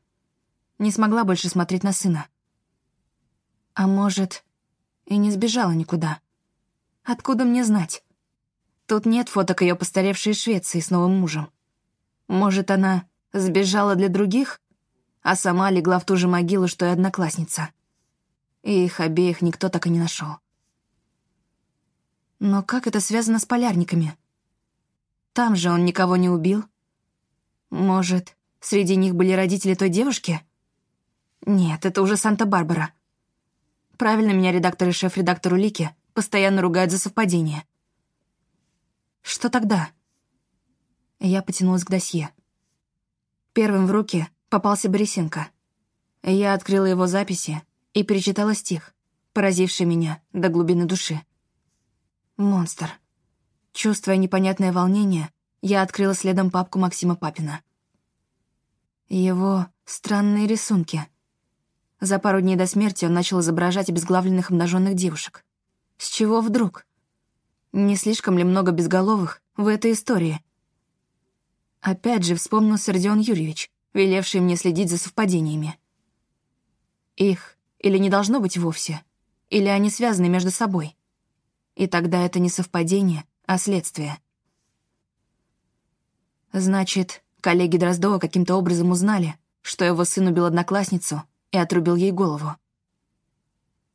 S1: Не смогла больше смотреть на сына. А может, и не сбежала никуда. Откуда мне знать? Тут нет фоток ее постаревшей Швеции с новым мужем. Может, она сбежала для других, а сама легла в ту же могилу, что и одноклассница. И их обеих никто так и не нашел. Но как это связано с полярниками? Там же он никого не убил. Может, среди них были родители той девушки? Нет, это уже Санта-Барбара. Правильно меня редактор и шеф-редактор Улики постоянно ругают за совпадение. Что тогда? Я потянулась к досье. Первым в руки попался Борисенко. Я открыла его записи и перечитала стих, поразивший меня до глубины души. Монстр. Чувствуя непонятное волнение, я открыла следом папку Максима Папина. Его странные рисунки. За пару дней до смерти он начал изображать обезглавленных обнаженных девушек. С чего вдруг? Не слишком ли много безголовых в этой истории? Опять же вспомнился Родион Юрьевич, велевший мне следить за совпадениями. Их или не должно быть вовсе, или они связаны между собой. И тогда это не совпадение, а следствие. Значит, коллеги Дроздова каким-то образом узнали, что его сын убил одноклассницу и отрубил ей голову.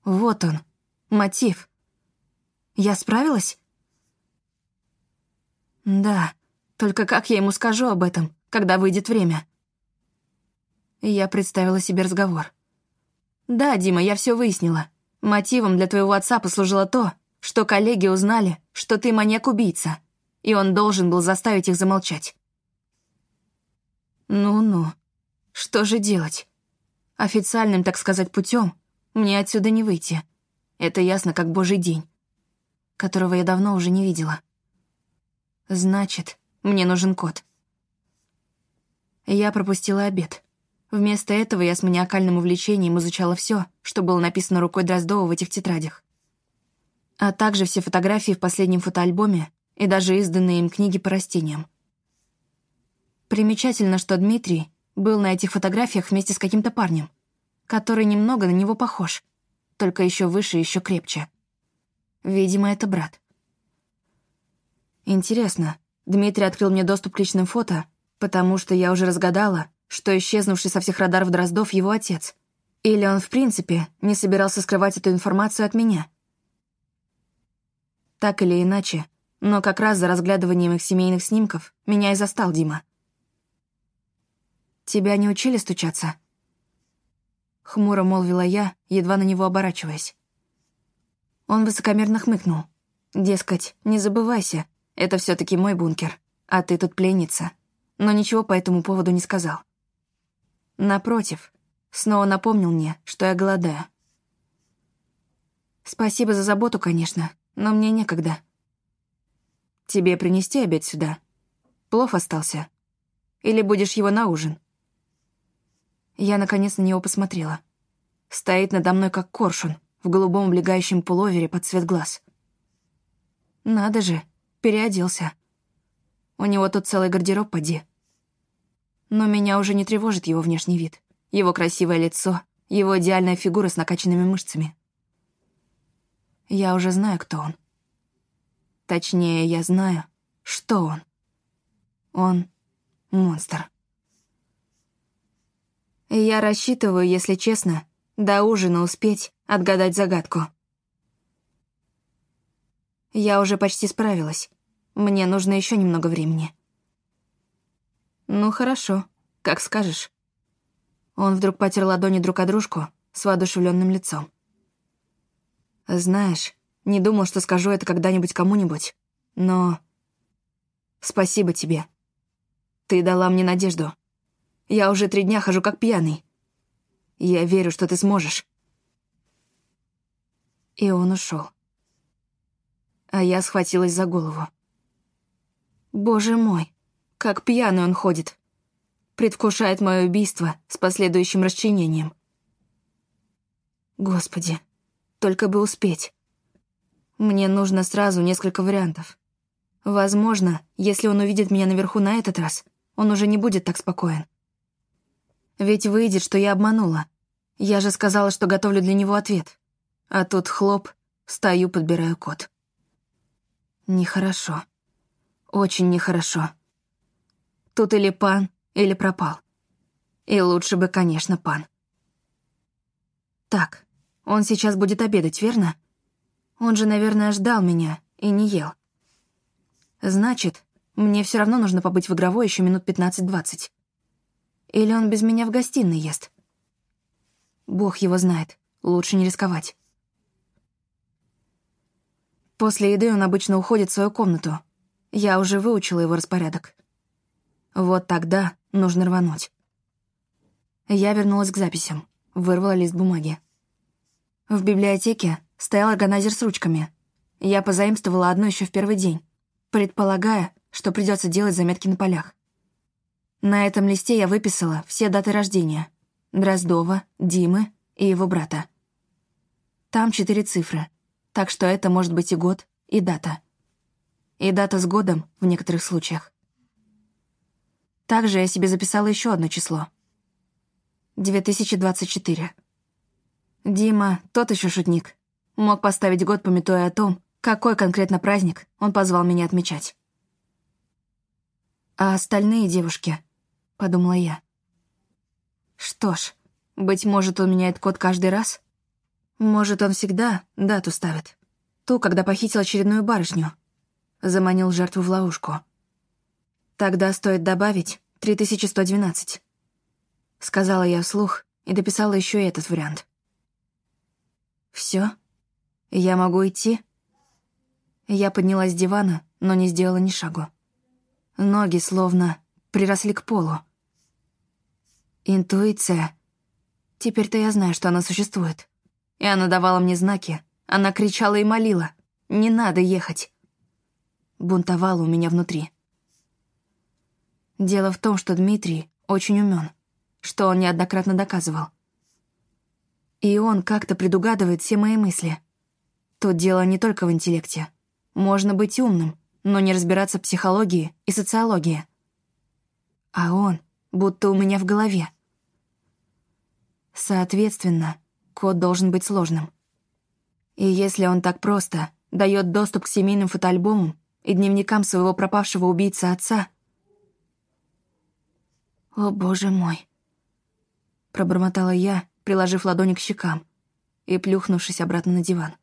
S1: Вот он, мотив. Я справилась? Да, только как я ему скажу об этом, когда выйдет время? Я представила себе разговор. Да, Дима, я все выяснила. Мотивом для твоего отца послужило то, что коллеги узнали, что ты маньяк-убийца, и он должен был заставить их замолчать. Ну-ну, что же делать? Официальным, так сказать, путем мне отсюда не выйти. Это ясно, как божий день, которого я давно уже не видела. Значит, мне нужен кот. Я пропустила обед. Вместо этого я с маниакальным увлечением изучала все, что было написано рукой Дроздова в этих тетрадях а также все фотографии в последнем фотоальбоме и даже изданные им книги по растениям. Примечательно, что Дмитрий был на этих фотографиях вместе с каким-то парнем, который немного на него похож, только еще выше и еще крепче. Видимо, это брат. Интересно, Дмитрий открыл мне доступ к личным фото, потому что я уже разгадала, что исчезнувший со всех радаров Дроздов его отец. Или он, в принципе, не собирался скрывать эту информацию от меня — так или иначе, но как раз за разглядыванием их семейных снимков меня и застал Дима. «Тебя не учили стучаться?» Хмуро молвила я, едва на него оборачиваясь. Он высокомерно хмыкнул. Дескать, не забывайся, это все таки мой бункер, а ты тут пленница. Но ничего по этому поводу не сказал. Напротив, снова напомнил мне, что я голодаю. Спасибо за заботу, конечно, но мне некогда. Тебе принести обед сюда? Плов остался? Или будешь его на ужин?» Я, наконец, на него посмотрела. Стоит надо мной, как коршун, в голубом облегающем пуловере под цвет глаз. Надо же, переоделся. У него тут целый гардероб поди. Но меня уже не тревожит его внешний вид, его красивое лицо, его идеальная фигура с накачанными мышцами. Я уже знаю, кто он. Точнее, я знаю, что он. Он — монстр. Я рассчитываю, если честно, до ужина успеть отгадать загадку. Я уже почти справилась. Мне нужно еще немного времени. Ну, хорошо, как скажешь. Он вдруг потер ладони друг о дружку с воодушевленным лицом. Знаешь, не думал, что скажу это когда-нибудь кому-нибудь, но... Спасибо тебе. Ты дала мне надежду. Я уже три дня хожу как пьяный. Я верю, что ты сможешь. И он ушел. А я схватилась за голову. Боже мой, как пьяный он ходит. Предвкушает мое убийство с последующим расчленением. Господи, только бы успеть. Мне нужно сразу несколько вариантов. Возможно, если он увидит меня наверху на этот раз, он уже не будет так спокоен. Ведь выйдет, что я обманула. Я же сказала, что готовлю для него ответ. А тут хлоп, стою, подбираю код. Нехорошо. Очень нехорошо. Тут или пан, или пропал. И лучше бы, конечно, пан. Так, он сейчас будет обедать, верно? Он же, наверное, ждал меня и не ел. Значит, мне все равно нужно побыть в игровой еще минут 15-20. Или он без меня в гостиной ест? Бог его знает, лучше не рисковать. После еды он обычно уходит в свою комнату. Я уже выучила его распорядок. Вот тогда нужно рвануть. Я вернулась к записям, вырвала лист бумаги. В библиотеке стоял органайзер с ручками. Я позаимствовала одну еще в первый день, предполагая, что придется делать заметки на полях. На этом листе я выписала все даты рождения — Дроздова, Димы и его брата. Там четыре цифры, так что это может быть и год, и дата. И дата с годом в некоторых случаях. Также я себе записала еще одно число. 2024. Дима — тот еще шутник. Мог поставить год, пометуя о том, какой конкретно праздник он позвал меня отмечать. «А остальные девушки?» — подумала я. «Что ж, быть может, он меняет код каждый раз? Может, он всегда дату ставит. Ту, когда похитил очередную барышню. Заманил жертву в ловушку. Тогда стоит добавить 3112. Сказала я вслух и дописала еще и этот вариант. Все? Я могу идти? Я поднялась с дивана, но не сделала ни шагу. Ноги словно приросли к полу. Интуиция. Теперь-то я знаю, что она существует. И она давала мне знаки. Она кричала и молила. «Не надо ехать!» Бунтовала у меня внутри. Дело в том, что Дмитрий очень умен, что он неоднократно доказывал. И он как-то предугадывает все мои мысли. Тут дело не только в интеллекте. Можно быть умным, но не разбираться в психологии и социологии. А он будто у меня в голове. Соответственно, код должен быть сложным. И если он так просто дает доступ к семейным фотоальбомам и дневникам своего пропавшего убийцы отца... «О, боже мой!» Пробормотала я, приложив ладони к щекам и плюхнувшись обратно на диван.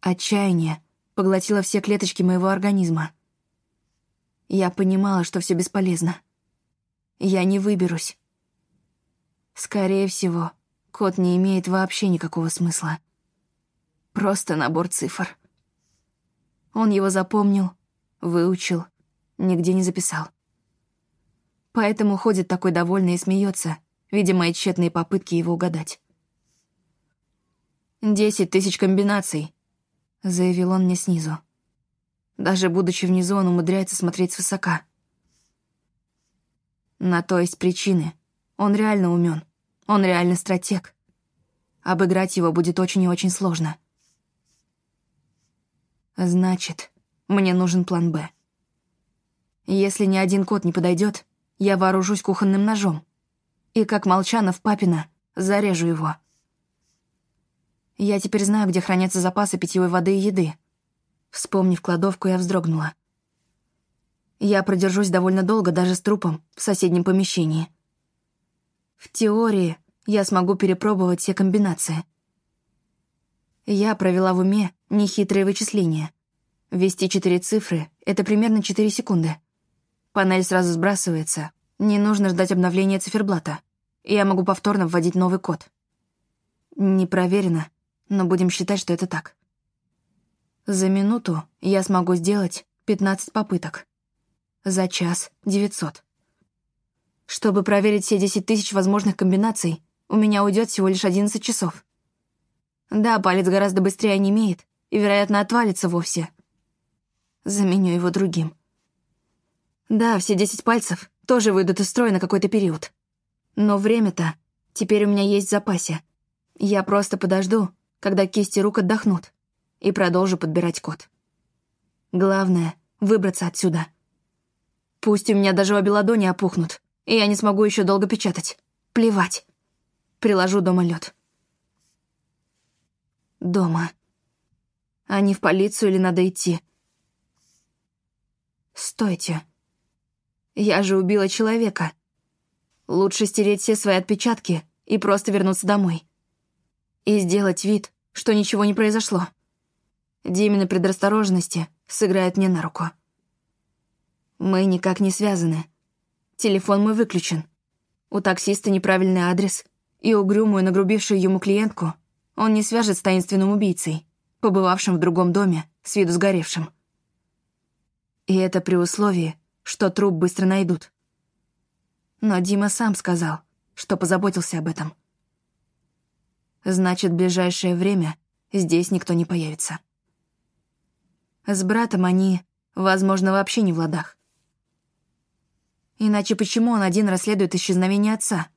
S1: Отчаяние поглотило все клеточки моего организма. Я понимала, что все бесполезно. Я не выберусь. Скорее всего, код не имеет вообще никакого смысла. Просто набор цифр. Он его запомнил, выучил, нигде не записал. Поэтому ходит такой довольный и смеется, видя мои тщетные попытки его угадать. «Десять тысяч комбинаций», — заявил он мне снизу. Даже будучи внизу, он умудряется смотреть свысока. На то есть причины. Он реально умен. Он реально стратег. Обыграть его будет очень и очень сложно. Значит, мне нужен план «Б». Если ни один кот не подойдет, я вооружусь кухонным ножом и, как Молчанов папина, зарежу его. Я теперь знаю, где хранятся запасы питьевой воды и еды. Вспомнив кладовку, я вздрогнула. Я продержусь довольно долго даже с трупом в соседнем помещении. В теории я смогу перепробовать все комбинации. Я провела в уме нехитрые вычисления. Ввести четыре цифры — это примерно четыре секунды. Панель сразу сбрасывается, не нужно ждать обновления циферблата. Я могу повторно вводить новый код. Не проверено, но будем считать, что это так. За минуту я смогу сделать 15 попыток. За час — 900. Чтобы проверить все 10 тысяч возможных комбинаций, у меня уйдет всего лишь 11 часов. Да, палец гораздо быстрее не имеет и, вероятно, отвалится вовсе. Заменю его другим. Да, все 10 пальцев тоже выйдут из строя на какой-то период. Но время-то теперь у меня есть в запасе. Я просто подожду, когда кисти рук отдохнут, и продолжу подбирать код. Главное — выбраться отсюда. Пусть у меня даже обе ладони опухнут, и я не смогу еще долго печатать. Плевать. Приложу дома лед. Дома. А не в полицию или надо идти? Стойте. Я же убила человека. Лучше стереть все свои отпечатки и просто вернуться домой. И сделать вид, что ничего не произошло. Димины предосторожности сыграет мне на руку. Мы никак не связаны. Телефон мой выключен. У таксиста неправильный адрес, и угрюмую, нагрубившую ему клиентку он не свяжет с таинственным убийцей, побывавшим в другом доме, с виду сгоревшим. И это при условии, что труп быстро найдут. Но Дима сам сказал, что позаботился об этом. Значит, в ближайшее время здесь никто не появится. С братом они, возможно, вообще не в ладах. Иначе почему он один расследует исчезновение отца?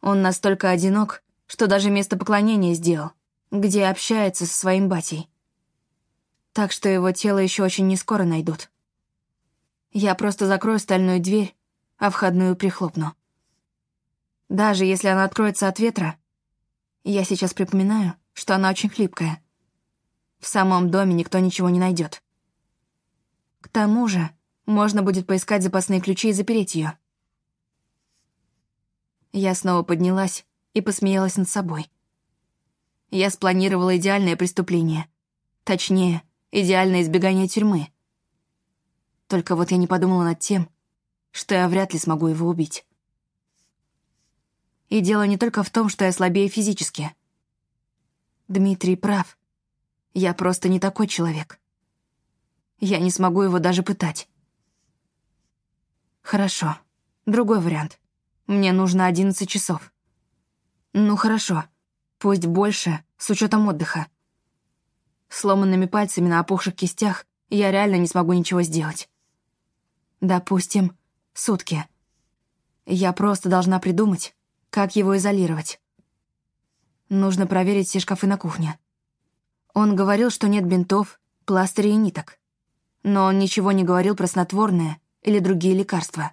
S1: Он настолько одинок, что даже место поклонения сделал, где общается со своим батей. Так что его тело еще очень нескоро найдут. Я просто закрою стальную дверь, а входную прихлопну. Даже если она откроется от ветра, я сейчас припоминаю, что она очень хлипкая. В самом доме никто ничего не найдет. К тому же, можно будет поискать запасные ключи и запереть ее. Я снова поднялась и посмеялась над собой. Я спланировала идеальное преступление. Точнее, идеальное избегание тюрьмы. Только вот я не подумала над тем, что я вряд ли смогу его убить. И дело не только в том, что я слабее физически. Дмитрий прав. Я просто не такой человек. Я не смогу его даже пытать. Хорошо. Другой вариант. Мне нужно 11 часов. Ну хорошо. Пусть больше, с учетом отдыха. Сломанными пальцами на опухших кистях я реально не смогу ничего сделать. Допустим, сутки. Я просто должна придумать, как его изолировать. Нужно проверить все шкафы на кухне. Он говорил, что нет бинтов, пластырей и ниток. Но он ничего не говорил про снотворное или другие лекарства.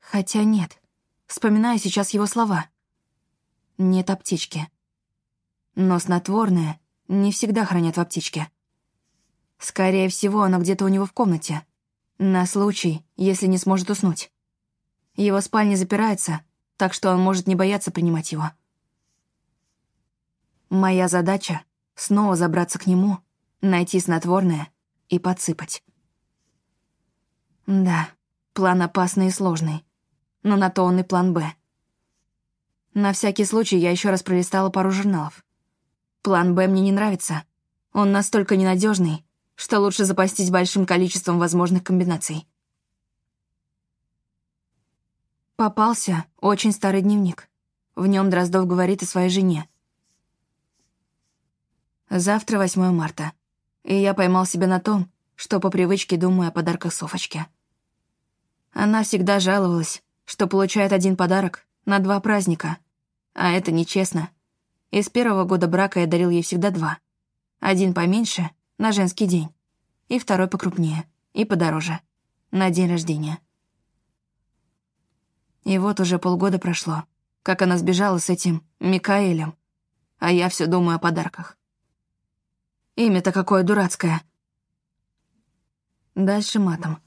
S1: Хотя нет. Вспоминаю сейчас его слова. Нет аптечки. Но снотворное не всегда хранят в аптечке. Скорее всего, оно где-то у него в комнате. На случай, если не сможет уснуть. Его спальня запирается, так что он может не бояться принимать его. Моя задача — снова забраться к нему, найти снотворное и подсыпать. Да, план опасный и сложный, но на то он и план «Б». На всякий случай я еще раз пролистала пару журналов. План «Б» мне не нравится. Он настолько ненадежный, что лучше запастись большим количеством возможных комбинаций. Попался очень старый дневник. В нем Дроздов говорит о своей жене. Завтра 8 марта, и я поймал себя на том, что по привычке думаю о подарках Софочке. Она всегда жаловалась, что получает один подарок на два праздника, а это нечестно. Из первого года брака я дарил ей всегда два. Один поменьше, на женский день, и второй покрупнее, и подороже, на день рождения. И вот уже полгода прошло, как она сбежала с этим Микаэлем, а я все думаю о подарках. Имя-то какое дурацкое. Дальше матом.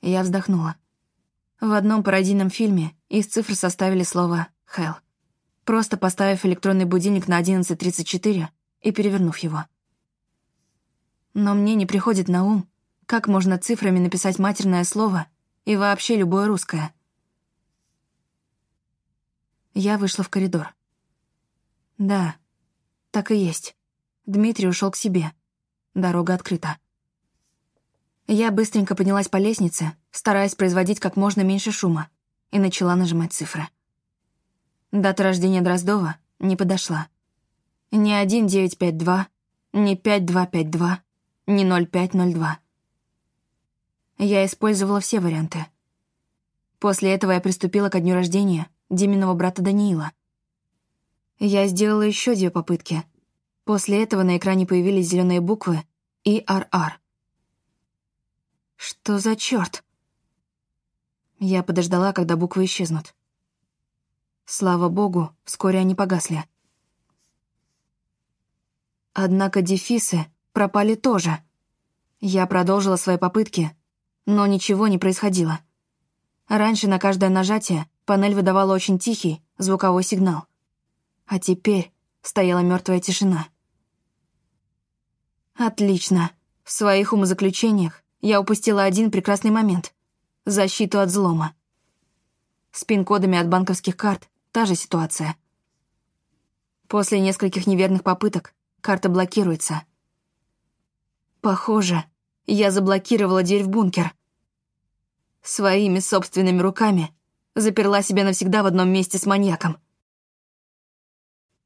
S1: Я вздохнула. В одном пародийном фильме из цифр составили слово «Хелл», просто поставив электронный будильник на 11.34 и перевернув его. Но мне не приходит на ум, как можно цифрами написать матерное слово и вообще любое русское — я вышла в коридор. Да, так и есть. Дмитрий ушел к себе. Дорога открыта. Я быстренько поднялась по лестнице, стараясь производить как можно меньше шума, и начала нажимать цифры. Дата рождения Дроздова не подошла. Ни 1952, ни 5252, ни 0502. Я использовала все варианты. После этого я приступила ко дню рождения Диминого брата Даниила. Я сделала еще две попытки. После этого на экране появились зеленые буквы «ИРР». Что за черт? Я подождала, когда буквы исчезнут. Слава богу, вскоре они погасли. Однако дефисы пропали тоже. Я продолжила свои попытки, но ничего не происходило. Раньше на каждое нажатие Панель выдавала очень тихий звуковой сигнал. А теперь стояла мертвая тишина. Отлично. В своих умозаключениях я упустила один прекрасный момент — защиту от взлома. С пин-кодами от банковских карт та же ситуация. После нескольких неверных попыток карта блокируется. Похоже, я заблокировала дверь в бункер. Своими собственными руками — заперла себя навсегда в одном месте с маньяком.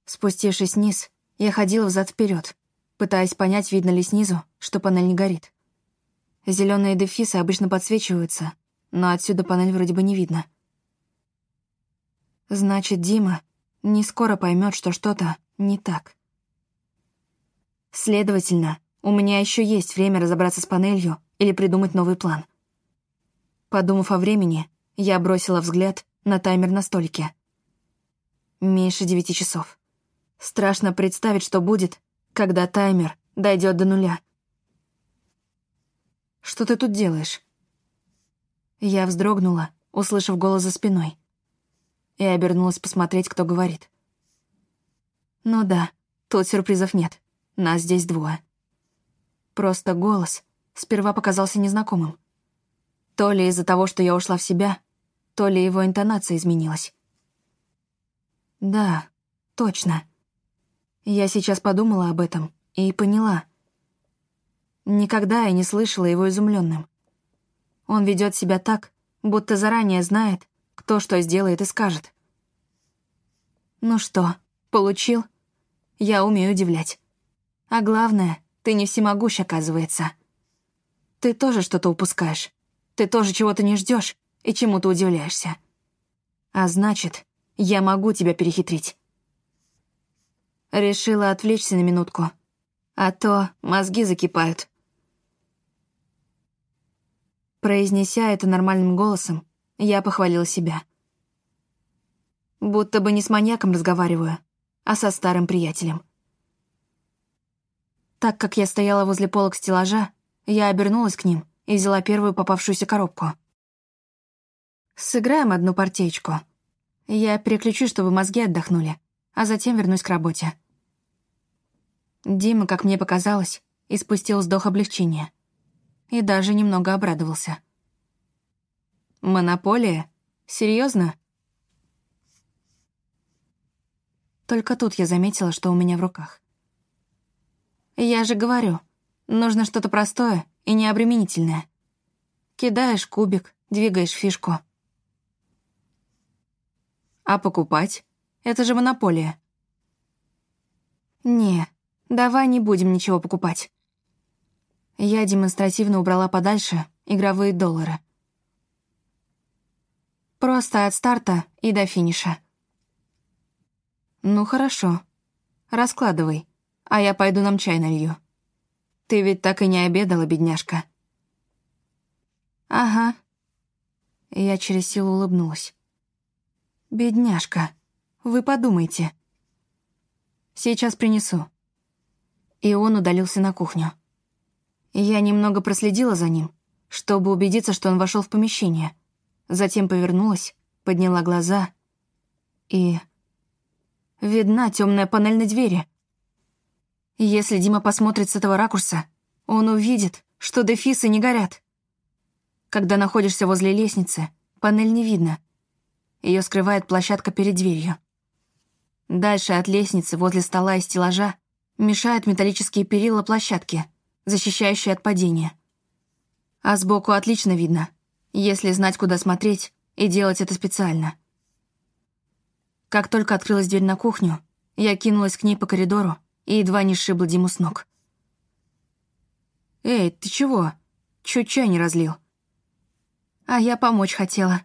S1: Спустившись вниз, я ходила взад вперед, пытаясь понять, видно ли снизу, что панель не горит. Зеленые дефисы обычно подсвечиваются, но отсюда панель вроде бы не видно. Значит, Дима не скоро поймет, что что-то не так. Следовательно, у меня еще есть время разобраться с панелью или придумать новый план. Подумав о времени, я бросила взгляд на таймер на столике. Меньше девяти часов. Страшно представить, что будет, когда таймер дойдет до нуля. «Что ты тут делаешь?» Я вздрогнула, услышав голос за спиной, и обернулась посмотреть, кто говорит. «Ну да, тут сюрпризов нет, нас здесь двое». Просто голос сперва показался незнакомым. То ли из-за того, что я ушла в себя, то ли его интонация изменилась. Да, точно. Я сейчас подумала об этом и поняла. Никогда я не слышала его изумленным. Он ведет себя так, будто заранее знает, кто что сделает и скажет. «Ну что, получил? Я умею удивлять. А главное, ты не всемогущ, оказывается. Ты тоже что-то упускаешь. Ты тоже чего-то не ждешь и чему-то удивляешься. А значит, я могу тебя перехитрить. Решила отвлечься на минутку. А то мозги закипают. Произнеся это нормальным голосом, я похвалила себя. Будто бы не с маньяком разговариваю, а со старым приятелем. Так как я стояла возле полок стеллажа, я обернулась к ним и взяла первую попавшуюся коробку. «Сыграем одну партеечку. Я переключу, чтобы мозги отдохнули, а затем вернусь к работе». Дима, как мне показалось, испустил вздох облегчения. И даже немного обрадовался. «Монополия? Серьезно? Только тут я заметила, что у меня в руках. Я же говорю, нужно что-то простое и необременительное. Кидаешь кубик, двигаешь фишку. А покупать? Это же монополия. Не, давай не будем ничего покупать. Я демонстративно убрала подальше игровые доллары. Просто от старта и до финиша. Ну хорошо. Раскладывай а я пойду нам чай налью. Ты ведь так и не обедала, бедняжка». «Ага». Я через силу улыбнулась. «Бедняжка, вы подумайте». «Сейчас принесу». И он удалился на кухню. Я немного проследила за ним, чтобы убедиться, что он вошел в помещение. Затем повернулась, подняла глаза и... Видна темная панель на двери — если Дима посмотрит с этого ракурса, он увидит, что дефисы не горят. Когда находишься возле лестницы, панель не видно. Ее скрывает площадка перед дверью. Дальше от лестницы, возле стола и стеллажа, мешают металлические перила площадки, защищающие от падения. А сбоку отлично видно, если знать, куда смотреть, и делать это специально. Как только открылась дверь на кухню, я кинулась к ней по коридору, и едва не сшибла Диму с ног. «Эй, ты чего? Чуть чай не разлил?» «А я помочь хотела.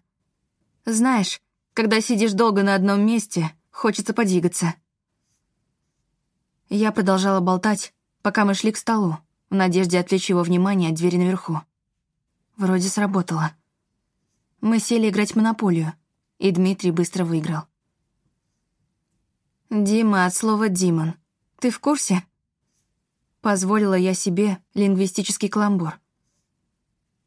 S1: Знаешь, когда сидишь долго на одном месте, хочется подвигаться». Я продолжала болтать, пока мы шли к столу, в надежде отвлечь его внимание от двери наверху. Вроде сработало. Мы сели играть в монополию, и Дмитрий быстро выиграл. Дима от слова «Димон». Ты в курсе?» Позволила я себе лингвистический каламбур.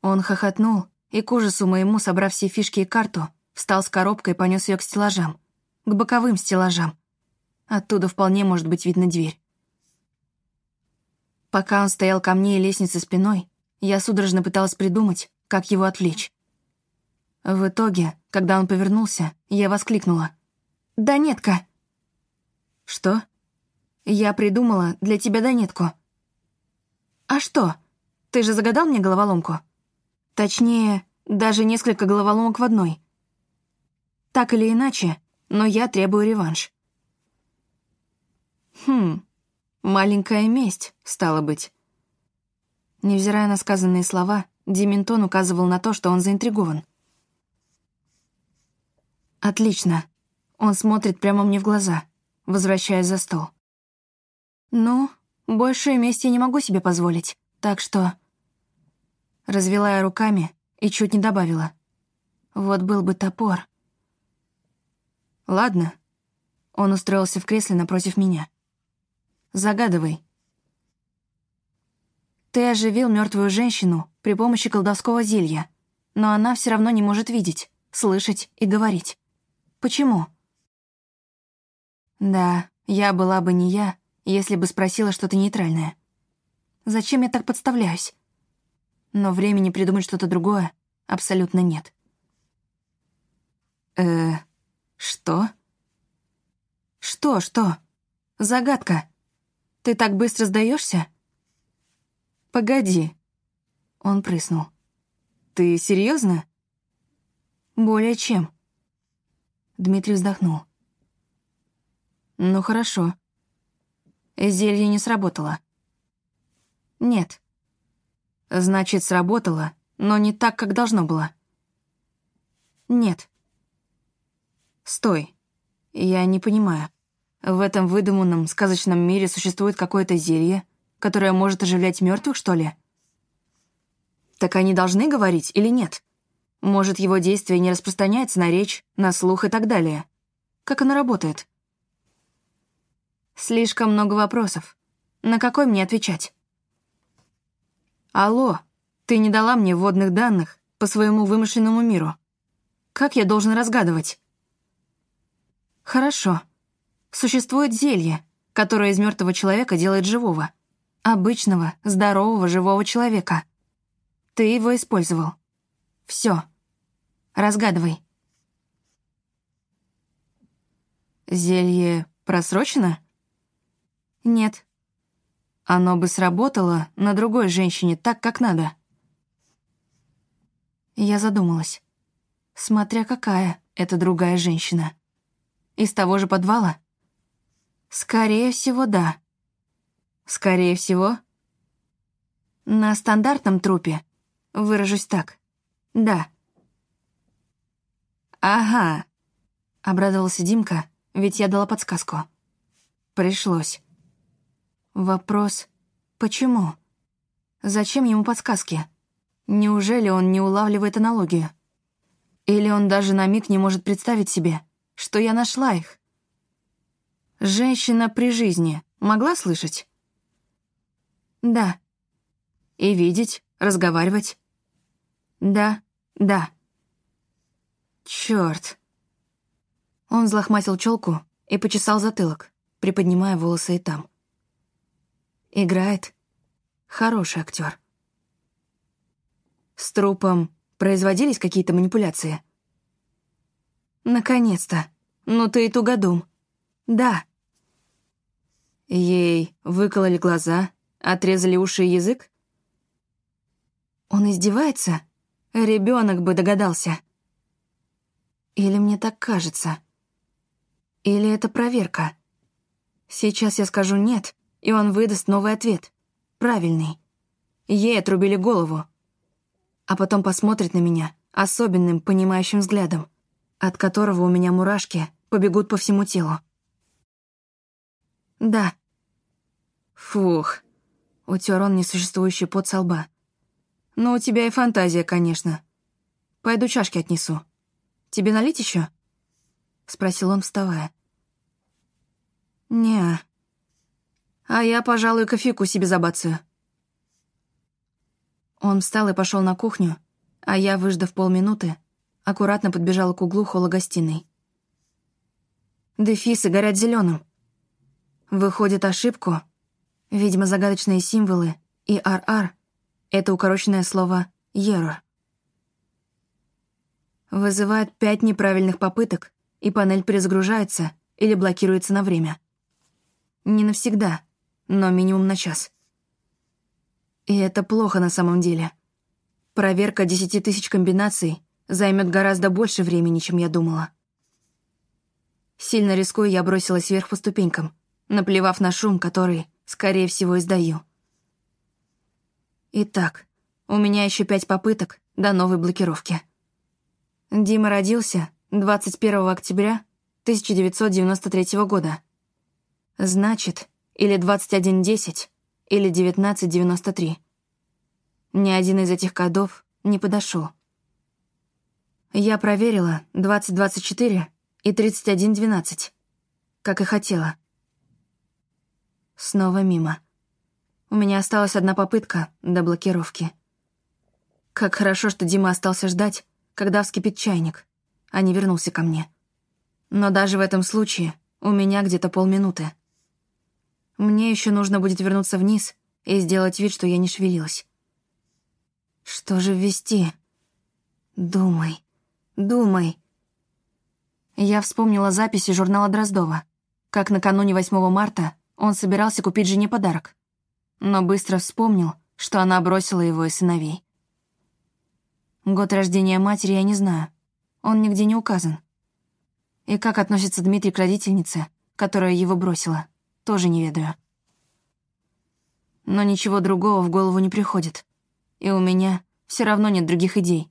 S1: Он хохотнул и, к ужасу моему, собрав все фишки и карту, встал с коробкой и понес ее к стеллажам, к боковым стеллажам. Оттуда вполне может быть видно дверь. Пока он стоял ко мне и лестнице спиной, я судорожно пыталась придумать, как его отвлечь. В итоге, когда он повернулся, я воскликнула. «Да нетка!» «Что?» Я придумала для тебя донетку. А что? Ты же загадал мне головоломку? Точнее, даже несколько головоломок в одной. Так или иначе, но я требую реванш. Хм, маленькая месть, стало быть. Невзирая на сказанные слова, Диментон указывал на то, что он заинтригован. «Отлично». Он смотрит прямо мне в глаза, возвращаясь за стол. «Ну, большую месть я не могу себе позволить, так что...» Развела я руками и чуть не добавила. «Вот был бы топор». «Ладно». Он устроился в кресле напротив меня. «Загадывай». Ты оживил мертвую женщину при помощи колдовского зелья, но она все равно не может видеть, слышать и говорить. Почему? Да, я была бы не я, если бы спросила что-то нейтральное. Зачем я так подставляюсь? Но времени придумать что-то другое абсолютно нет. Э, что? Что, что? Загадка. Ты так быстро сдаешься? Погоди. Он прыснул. Ты серьезно? Более чем. Дмитрий вздохнул. «Ну хорошо. Зелье не сработало». «Нет». «Значит, сработало, но не так, как должно было». «Нет». «Стой. Я не понимаю. В этом выдуманном сказочном мире существует какое-то зелье, которое может оживлять мертвых, что ли?» «Так они должны говорить или нет?» Может, его действие не распространяется на речь, на слух и так далее. Как оно работает? Слишком много вопросов. На какой мне отвечать? Алло, ты не дала мне вводных данных по своему вымышленному миру. Как я должен разгадывать? Хорошо. Существует зелье, которое из мертвого человека делает живого. Обычного, здорового, живого человека. Ты его использовал. Все. Разгадывай». «Зелье просрочено?» «Нет». «Оно бы сработало на другой женщине так, как надо». Я задумалась. Смотря какая это другая женщина. Из того же подвала? Скорее всего, да. Скорее всего? На стандартном трупе, выражусь так, да. «Ага», — обрадовался Димка, ведь я дала подсказку. Пришлось. Вопрос «почему?» Зачем ему подсказки? Неужели он не улавливает аналогию? Или он даже на миг не может представить себе, что я нашла их? Женщина при жизни могла слышать? Да. И видеть, разговаривать? Да, да. Чёрт. Он взлохматил челку и почесал затылок, приподнимая волосы и там. Играет. Хороший актер. С трупом производились какие-то манипуляции? Наконец-то. Ну ты и тугодум. Да. Ей выкололи глаза, отрезали уши и язык? Он издевается? Ребенок бы догадался. Или мне так кажется? Или это проверка? Сейчас я скажу «нет», и он выдаст новый ответ. Правильный. Ей отрубили голову. А потом посмотрит на меня особенным, понимающим взглядом, от которого у меня мурашки побегут по всему телу. «Да». «Фух», — утер он несуществующий пот со лба. «Ну, у тебя и фантазия, конечно. Пойду чашки отнесу». Тебе налить еще? спросил он, вставая. Не. А я, пожалуй, кофейку себе забацаю. Он встал и пошел на кухню, а я, выждав полминуты, аккуратно подбежала к углу холла гостиной. Дефисы горят зеленым. Выходит ошибку. Видимо, загадочные символы и «ар-ар» — это укороченное слово «ерор». Вызывает пять неправильных попыток, и панель перезагружается или блокируется на время. Не навсегда, но минимум на час. И это плохо на самом деле. Проверка десяти тысяч комбинаций займет гораздо больше времени, чем я думала. Сильно рискуя, я бросилась вверх по ступенькам, наплевав на шум, который, скорее всего, издаю. Итак, у меня еще пять попыток до новой блокировки. Дима родился 21 октября 1993 года. Значит, или 2110, или 1993. Ни один из этих кодов не подошел. Я проверила 2024 и 3112, как и хотела. Снова мимо. У меня осталась одна попытка до блокировки. Как хорошо, что Дима остался ждать, когда вскипит чайник, а не вернулся ко мне. Но даже в этом случае у меня где-то полминуты. Мне еще нужно будет вернуться вниз и сделать вид, что я не шевелилась. Что же ввести? Думай, думай. Я вспомнила записи журнала Дроздова, как накануне 8 марта он собирался купить жене подарок, но быстро вспомнил, что она бросила его и сыновей. Год рождения матери я не знаю, он нигде не указан. И как относится Дмитрий к родительнице, которая его бросила, тоже не ведаю. Но ничего другого в голову не приходит. И у меня все равно нет других идей.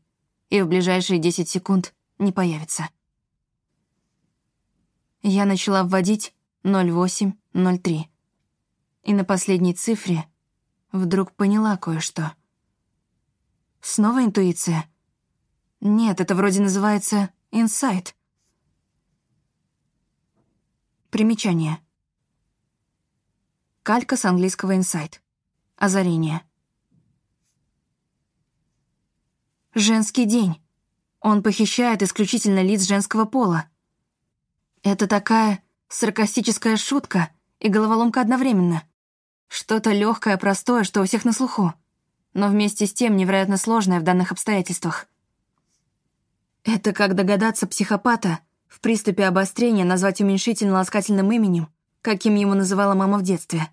S1: И в ближайшие 10 секунд не появится. Я начала вводить 0803. И на последней цифре вдруг поняла кое-что. Снова интуиция? Нет, это вроде называется инсайт. Примечание. Калька с английского инсайт. Озарение. Женский день. Он похищает исключительно лиц женского пола. Это такая саркастическая шутка и головоломка одновременно. Что-то легкое, простое, что у всех на слуху, но вместе с тем невероятно сложное в данных обстоятельствах. Это как догадаться психопата — в приступе обострения назвать уменьшительно-ласкательным именем, каким ему называла мама в детстве.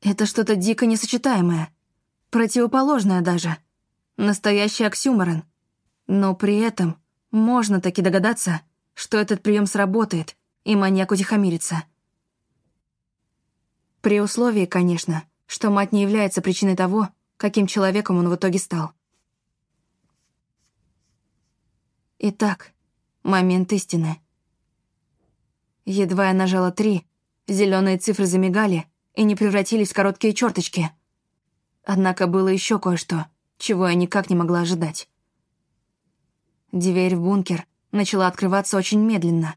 S1: Это что-то дико несочетаемое, противоположное даже, настоящий оксюморон. Но при этом можно таки догадаться, что этот прием сработает, и маньяк утихомирится. При условии, конечно, что мать не является причиной того, каким человеком он в итоге стал. Итак, Момент истины. Едва я нажала три, зеленые цифры замигали и не превратились в короткие черточки. Однако было еще кое-что, чего я никак не могла ожидать. Дверь в бункер начала открываться очень медленно,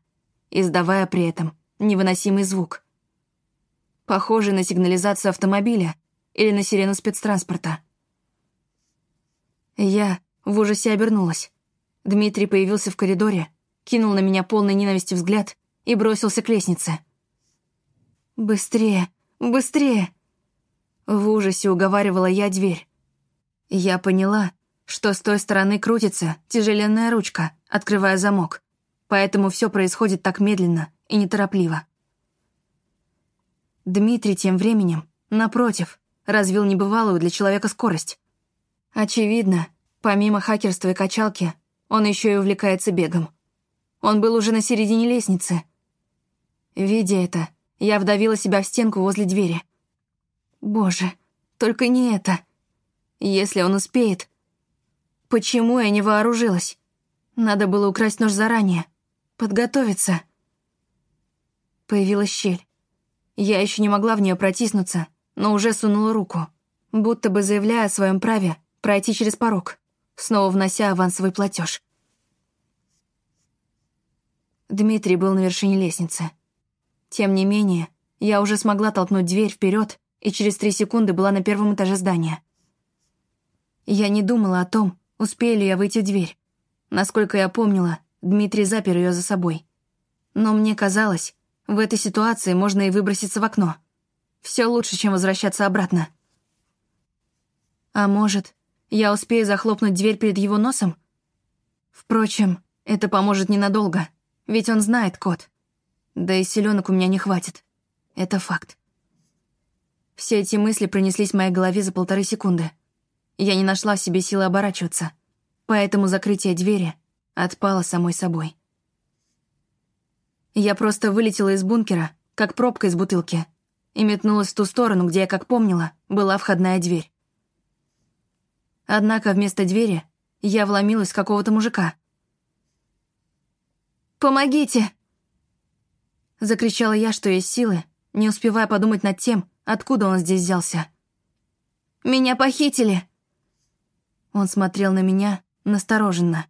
S1: издавая при этом невыносимый звук. Похожий на сигнализацию автомобиля или на сирену спецтранспорта. Я в ужасе обернулась. Дмитрий появился в коридоре, кинул на меня полный ненависти взгляд и бросился к лестнице. «Быстрее, быстрее!» В ужасе уговаривала я дверь. Я поняла, что с той стороны крутится тяжеленная ручка, открывая замок, поэтому все происходит так медленно и неторопливо. Дмитрий тем временем, напротив, развил небывалую для человека скорость. Очевидно, помимо хакерства и качалки, он еще и увлекается бегом. Он был уже на середине лестницы. Видя это, я вдавила себя в стенку возле двери. Боже, только не это. Если он успеет... Почему я не вооружилась? Надо было украсть нож заранее. Подготовиться. Появилась щель. Я еще не могла в нее протиснуться, но уже сунула руку, будто бы заявляя о своем праве пройти через порог, снова внося авансовый платеж. Дмитрий был на вершине лестницы. Тем не менее, я уже смогла толкнуть дверь вперед и через три секунды была на первом этаже здания. Я не думала о том, успею ли я выйти в дверь. Насколько я помнила, Дмитрий запер ее за собой. Но мне казалось, в этой ситуации можно и выброситься в окно. Все лучше, чем возвращаться обратно. А может, я успею захлопнуть дверь перед его носом? Впрочем, это поможет ненадолго. Ведь он знает код. Да и селенок у меня не хватит. Это факт. Все эти мысли пронеслись в моей голове за полторы секунды. Я не нашла в себе силы оборачиваться, поэтому закрытие двери отпало самой собой. Я просто вылетела из бункера, как пробка из бутылки, и метнулась в ту сторону, где я, как помнила, была входная дверь. Однако вместо двери я вломилась какого-то мужика. «Помогите!» Закричала я, что есть силы, не успевая подумать над тем, откуда он здесь взялся. «Меня похитили!» Он смотрел на меня настороженно.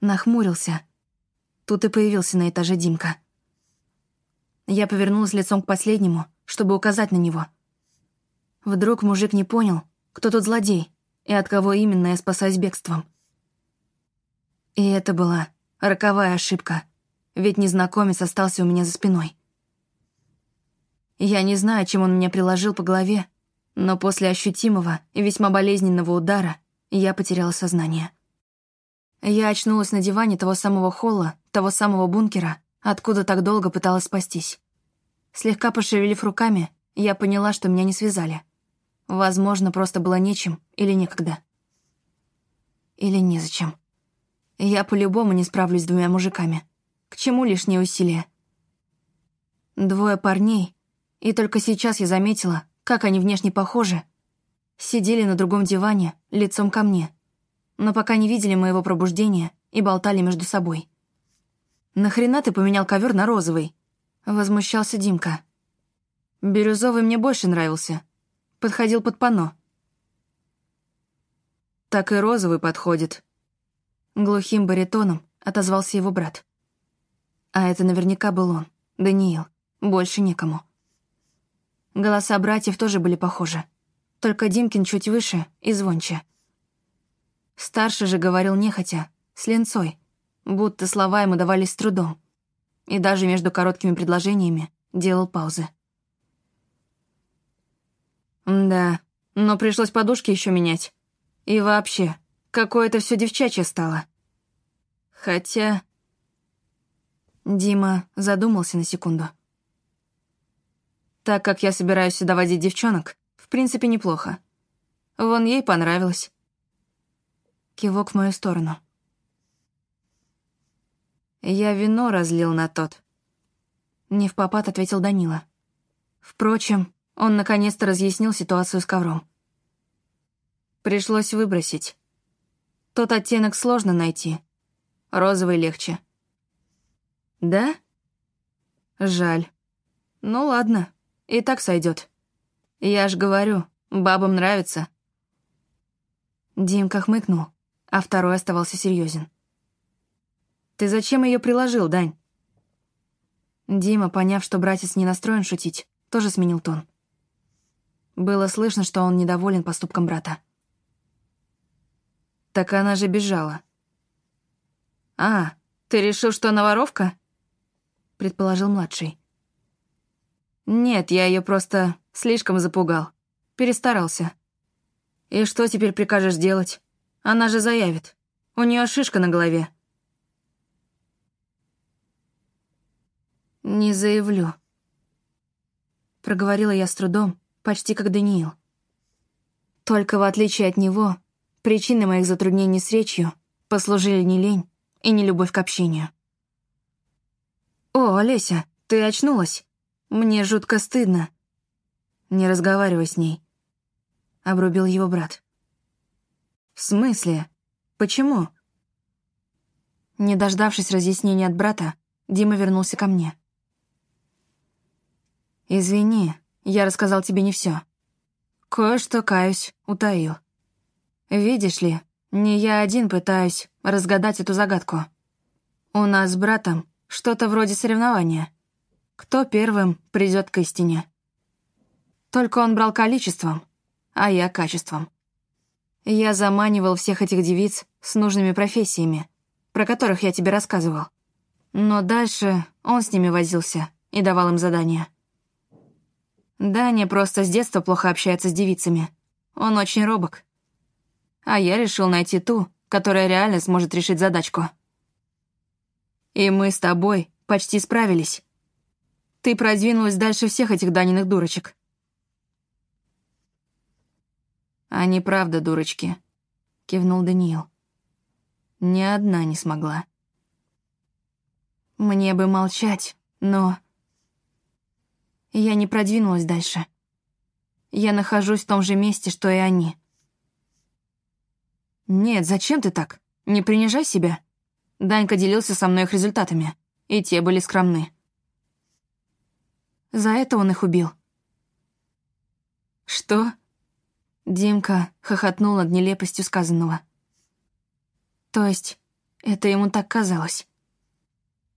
S1: Нахмурился. Тут и появился на этаже Димка. Я повернулась лицом к последнему, чтобы указать на него. Вдруг мужик не понял, кто тут злодей и от кого именно я спасаюсь бегством. И это была роковая ошибка, ведь незнакомец остался у меня за спиной. Я не знаю, чем он меня приложил по голове, но после ощутимого и весьма болезненного удара я потеряла сознание. Я очнулась на диване того самого холла, того самого бункера, откуда так долго пыталась спастись. Слегка пошевелив руками, я поняла, что меня не связали. Возможно, просто было нечем или некогда. Или незачем. Я по-любому не справлюсь с двумя мужиками. К чему лишние усилия? Двое парней, и только сейчас я заметила, как они внешне похожи. Сидели на другом диване, лицом ко мне, но пока не видели моего пробуждения и болтали между собой. «Нахрена ты поменял ковер на розовый?» — возмущался Димка. «Бирюзовый мне больше нравился. Подходил под пано». «Так и розовый подходит». Глухим баритоном отозвался его брат. А это наверняка был он, Даниил. Больше некому. Голоса братьев тоже были похожи. Только Димкин чуть выше и звонче. Старший же говорил нехотя, с ленцой, будто слова ему давались с трудом. И даже между короткими предложениями делал паузы. Да, но пришлось подушки еще менять. И вообще, какое-то все девчачье стало. Хотя... Дима задумался на секунду. Так как я собираюсь сюда водить девчонок, в принципе, неплохо. Вон ей понравилось. Кивок в мою сторону. Я вино разлил на тот. Не в попад ответил Данила. Впрочем, он наконец-то разъяснил ситуацию с ковром. Пришлось выбросить. Тот оттенок сложно найти. Розовый легче. Да? Жаль. Ну ладно, и так сойдет. Я ж говорю, бабам нравится. Димка хмыкнул, а второй оставался серьезен. Ты зачем ее приложил, Дань?» Дима, поняв, что братец не настроен шутить, тоже сменил тон. Было слышно, что он недоволен поступком брата. «Так она же бежала». «А, ты решил, что она воровка?» — предположил младший. «Нет, я ее просто слишком запугал. Перестарался. И что теперь прикажешь делать? Она же заявит. У нее шишка на голове. «Не заявлю», — проговорила я с трудом, почти как Даниил. Только в отличие от него, причины моих затруднений с речью послужили не лень и не любовь к общению. «О, Олеся, ты очнулась? Мне жутко стыдно». «Не разговаривай с ней», — обрубил его брат. «В смысле? Почему?» Не дождавшись разъяснения от брата, Дима вернулся ко мне. «Извини, я рассказал тебе не все. Кое-что, каюсь, утаил. Видишь ли, не я один пытаюсь разгадать эту загадку. У нас с братом что-то вроде соревнования. Кто первым придет к истине? Только он брал количеством, а я качеством. Я заманивал всех этих девиц с нужными профессиями, про которых я тебе рассказывал. Но дальше он с ними возился и давал им задания. Даня просто с детства плохо общается с девицами. Он очень робок. А я решил найти ту, которая реально сможет решить задачку. И мы с тобой почти справились. Ты продвинулась дальше всех этих Даниных дурочек. «Они правда дурочки», — кивнул Даниил. «Ни одна не смогла». «Мне бы молчать, но...» Я не продвинулась дальше. Я нахожусь в том же месте, что и они. «Нет, зачем ты так? Не принижай себя». Данька делился со мной их результатами, и те были скромны. За это он их убил. «Что?» Димка хохотнул над нелепостью сказанного. То есть, это ему так казалось.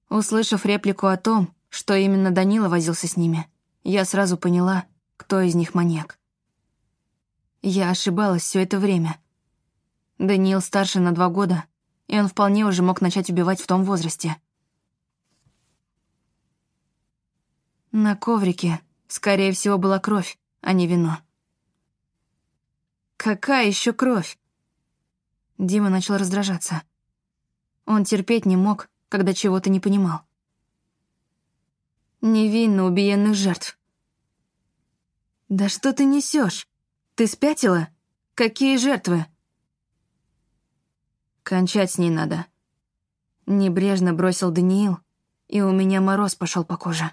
S1: Услышав реплику о том, что именно Данила возился с ними, я сразу поняла, кто из них маньяк. Я ошибалась все это время. Даниил старше на два года, и он вполне уже мог начать убивать в том возрасте. На коврике, скорее всего, была кровь, а не вино. Какая еще кровь? Дима начал раздражаться. Он терпеть не мог, когда чего-то не понимал. Невинно убиенных жертв. «Да что ты несешь? Ты спятила? Какие жертвы?» «Кончать с ней надо». Небрежно бросил Даниил, и у меня мороз пошел по коже.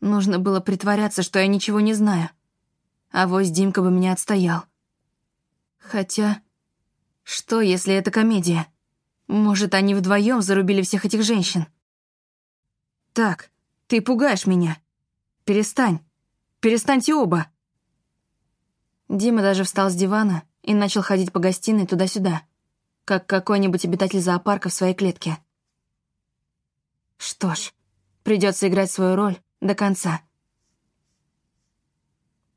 S1: Нужно было притворяться, что я ничего не знаю. А вось Димка бы меня отстоял. Хотя... Что, если это комедия? Может, они вдвоем зарубили всех этих женщин? Так, ты пугаешь меня. Перестань. Перестаньте оба. Дима даже встал с дивана и начал ходить по гостиной туда-сюда, как какой-нибудь обитатель зоопарка в своей клетке. Что ж, придется играть свою роль до конца.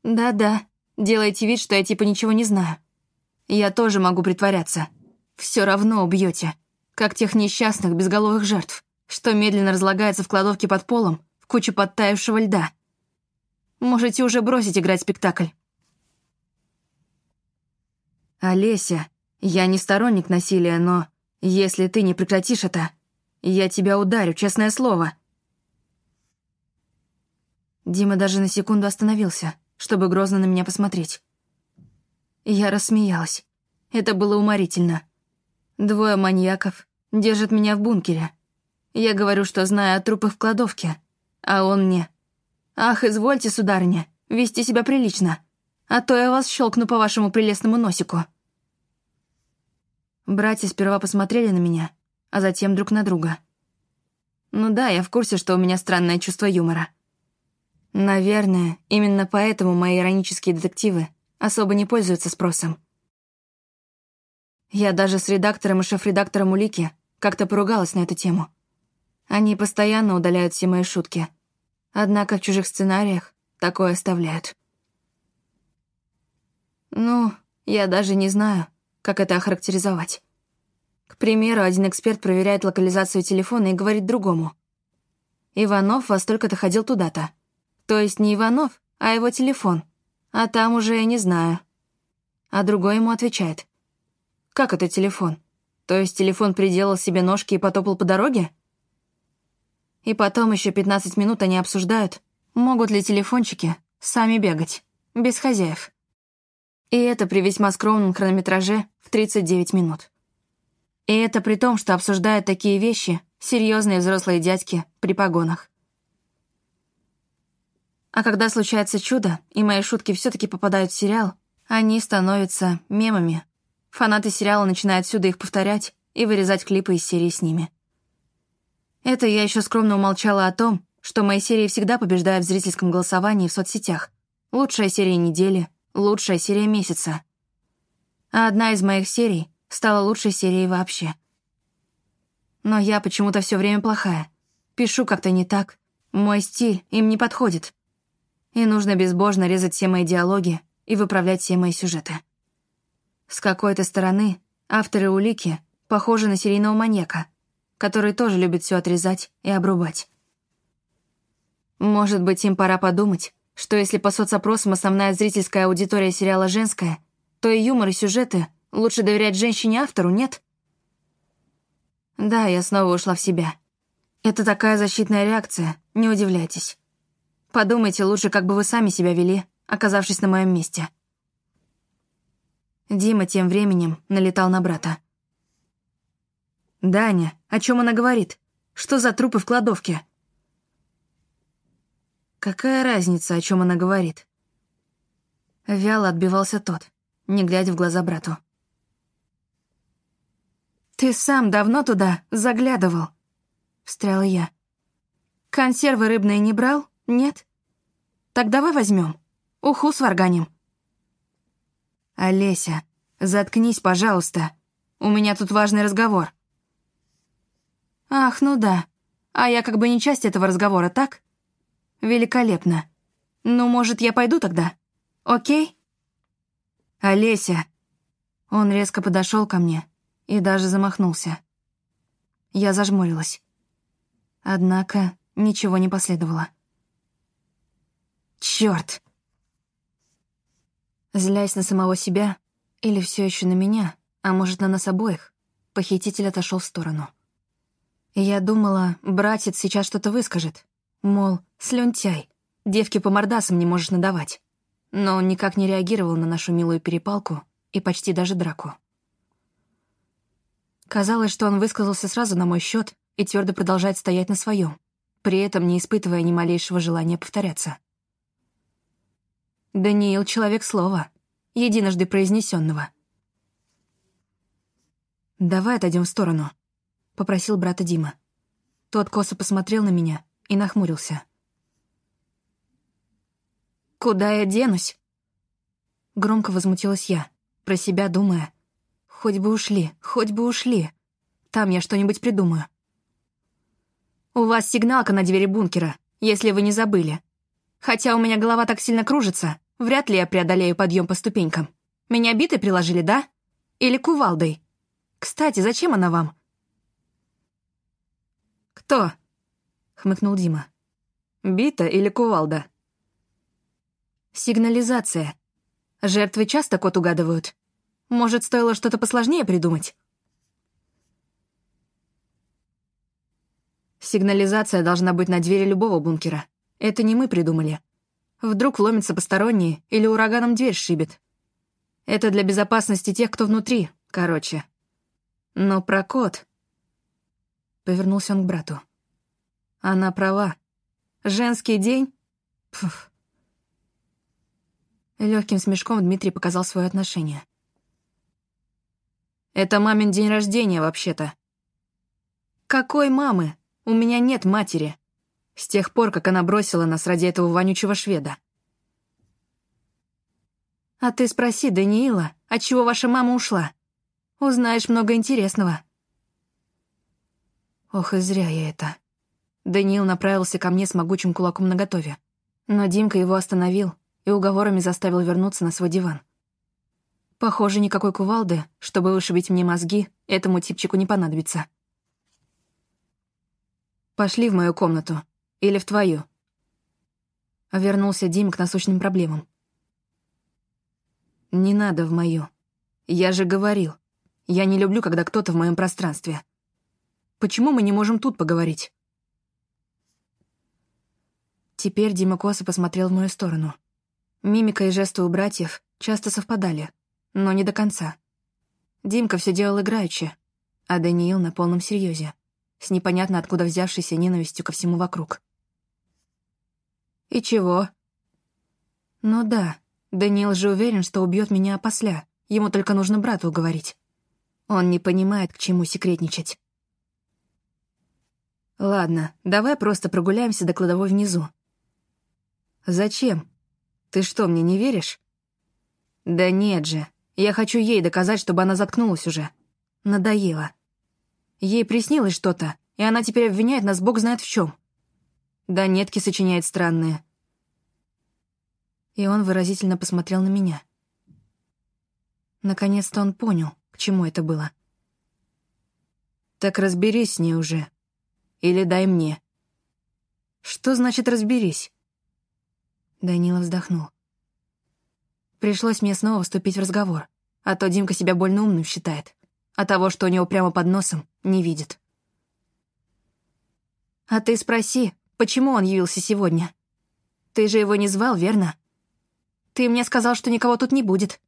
S1: Да-да, делайте вид, что я типа ничего не знаю. Я тоже могу притворяться. Все равно убьете, как тех несчастных безголовых жертв, что медленно разлагается в кладовке под полом в куче подтаявшего льда. Можете уже бросить играть спектакль. Олеся, я не сторонник насилия, но если ты не прекратишь это, я тебя ударю, честное слово. Дима даже на секунду остановился, чтобы грозно на меня посмотреть. Я рассмеялась. Это было уморительно. Двое маньяков держат меня в бункере. Я говорю, что знаю о трупах в кладовке, а он мне. «Ах, извольте, сударыня, вести себя прилично, а то я вас щелкну по вашему прелестному носику». Братья сперва посмотрели на меня, а затем друг на друга. Ну да, я в курсе, что у меня странное чувство юмора. Наверное, именно поэтому мои иронические детективы особо не пользуются спросом. Я даже с редактором и шеф-редактором Улики как-то поругалась на эту тему. Они постоянно удаляют все мои шутки. Однако в чужих сценариях такое оставляют. Ну, я даже не знаю, как это охарактеризовать. К примеру, один эксперт проверяет локализацию телефона и говорит другому. «Иванов во столько-то ходил туда-то». То есть не Иванов, а его телефон. А там уже я не знаю. А другой ему отвечает. Как это телефон? То есть телефон приделал себе ножки и потопал по дороге? И потом еще 15 минут они обсуждают, могут ли телефончики сами бегать, без хозяев. И это при весьма скромном хронометраже в 39 минут. И это при том, что обсуждают такие вещи серьезные взрослые дядьки при погонах. А когда случается чудо, и мои шутки все таки попадают в сериал, они становятся мемами. Фанаты сериала начинают сюда их повторять и вырезать клипы из серии с ними. Это я еще скромно умолчала о том, что мои серии всегда побеждают в зрительском голосовании в соцсетях. Лучшая серия недели, лучшая серия месяца. А одна из моих серий стала лучшей серией вообще. Но я почему-то все время плохая. Пишу как-то не так. Мой стиль им не подходит и нужно безбожно резать все мои диалоги и выправлять все мои сюжеты. С какой-то стороны авторы улики похожи на серийного маньяка, который тоже любит все отрезать и обрубать. Может быть, им пора подумать, что если по соцопросам основная зрительская аудитория сериала женская, то и юмор, и сюжеты лучше доверять женщине-автору, нет? Да, я снова ушла в себя. Это такая защитная реакция, не удивляйтесь. Подумайте лучше, как бы вы сами себя вели, оказавшись на моем месте. Дима тем временем налетал на брата. «Даня, о чем она говорит? Что за трупы в кладовке?» Какая разница, о чем она говорит? Вяло отбивался тот, не глядя в глаза брату. «Ты сам давно туда заглядывал?» — встряла я. «Консервы рыбные не брал? Нет? Так давай возьмем. Уху сварганим». «Олеся, заткнись, пожалуйста. У меня тут важный разговор». «Ах, ну да. А я как бы не часть этого разговора, так? Великолепно. Ну, может, я пойду тогда? Окей?» «Олеся!» Он резко подошел ко мне и даже замахнулся. Я зажмурилась. Однако ничего не последовало. Черт! Злясь на самого себя, или все еще на меня, а может, на нас обоих, похититель отошел в сторону. Я думала, братец сейчас что-то выскажет. Мол, слюнтяй, девки по мордасам не можешь надавать. Но он никак не реагировал на нашу милую перепалку и почти даже драку. Казалось, что он высказался сразу на мой счет и твердо продолжает стоять на своем, при этом не испытывая ни малейшего желания повторяться. Даниил — человек слова, единожды произнесенного. «Давай отойдем в сторону», — попросил брата Дима. Тот косо посмотрел на меня и нахмурился. «Куда я денусь?» Громко возмутилась я, про себя думая. «Хоть бы ушли, хоть бы ушли. Там я что-нибудь придумаю». «У вас сигналка на двери бункера, если вы не забыли. Хотя у меня голова так сильно кружится, вряд ли я преодолею подъем по ступенькам. Меня битой приложили, да? Или кувалдой?» Кстати, зачем она вам?» «Кто?» — хмыкнул Дима. «Бита или кувалда?» «Сигнализация. Жертвы часто кот угадывают. Может, стоило что-то посложнее придумать?» Сигнализация должна быть на двери любого бункера. Это не мы придумали. Вдруг вломится посторонние или ураганом дверь шибет. Это для безопасности тех, кто внутри, короче. Но про кот... Повернулся он к брату. Она права. Женский день? Пф. Легким смешком Дмитрий показал свое отношение. Это мамин день рождения, вообще-то. Какой мамы? У меня нет матери. С тех пор, как она бросила нас ради этого вонючего шведа. А ты спроси Даниила, отчего ваша мама ушла. Узнаешь много интересного». Ох, и зря я это. Даниил направился ко мне с могучим кулаком наготове. Но Димка его остановил и уговорами заставил вернуться на свой диван. Похоже, никакой кувалды, чтобы вышибить мне мозги, этому типчику не понадобится. «Пошли в мою комнату. Или в твою». Вернулся Дим к насущным проблемам. «Не надо в мою. Я же говорил, я не люблю, когда кто-то в моем пространстве. Почему мы не можем тут поговорить?» Теперь Дима косо посмотрел в мою сторону. Мимика и жесты у братьев часто совпадали, но не до конца. Димка все делал играючи, а Даниил на полном серьезе, с непонятно откуда взявшейся ненавистью ко всему вокруг. «И чего?» «Ну да, Даниил же уверен, что убьет меня опосля, ему только нужно брату уговорить». Он не понимает, к чему секретничать. Ладно, давай просто прогуляемся до кладовой внизу. Зачем? Ты что, мне не веришь? Да нет же, я хочу ей доказать, чтобы она заткнулась уже. Надоело. Ей приснилось что-то, и она теперь обвиняет нас бог знает в чем. Да нетки сочиняет странные. И он выразительно посмотрел на меня. Наконец-то он понял, к чему это было. «Так разберись с ней уже. Или дай мне». «Что значит разберись?» Данила вздохнул. Пришлось мне снова вступить в разговор, а то Димка себя больно умным считает, а того, что у него прямо под носом, не видит. «А ты спроси, почему он явился сегодня? Ты же его не звал, верно? Ты мне сказал, что никого тут не будет.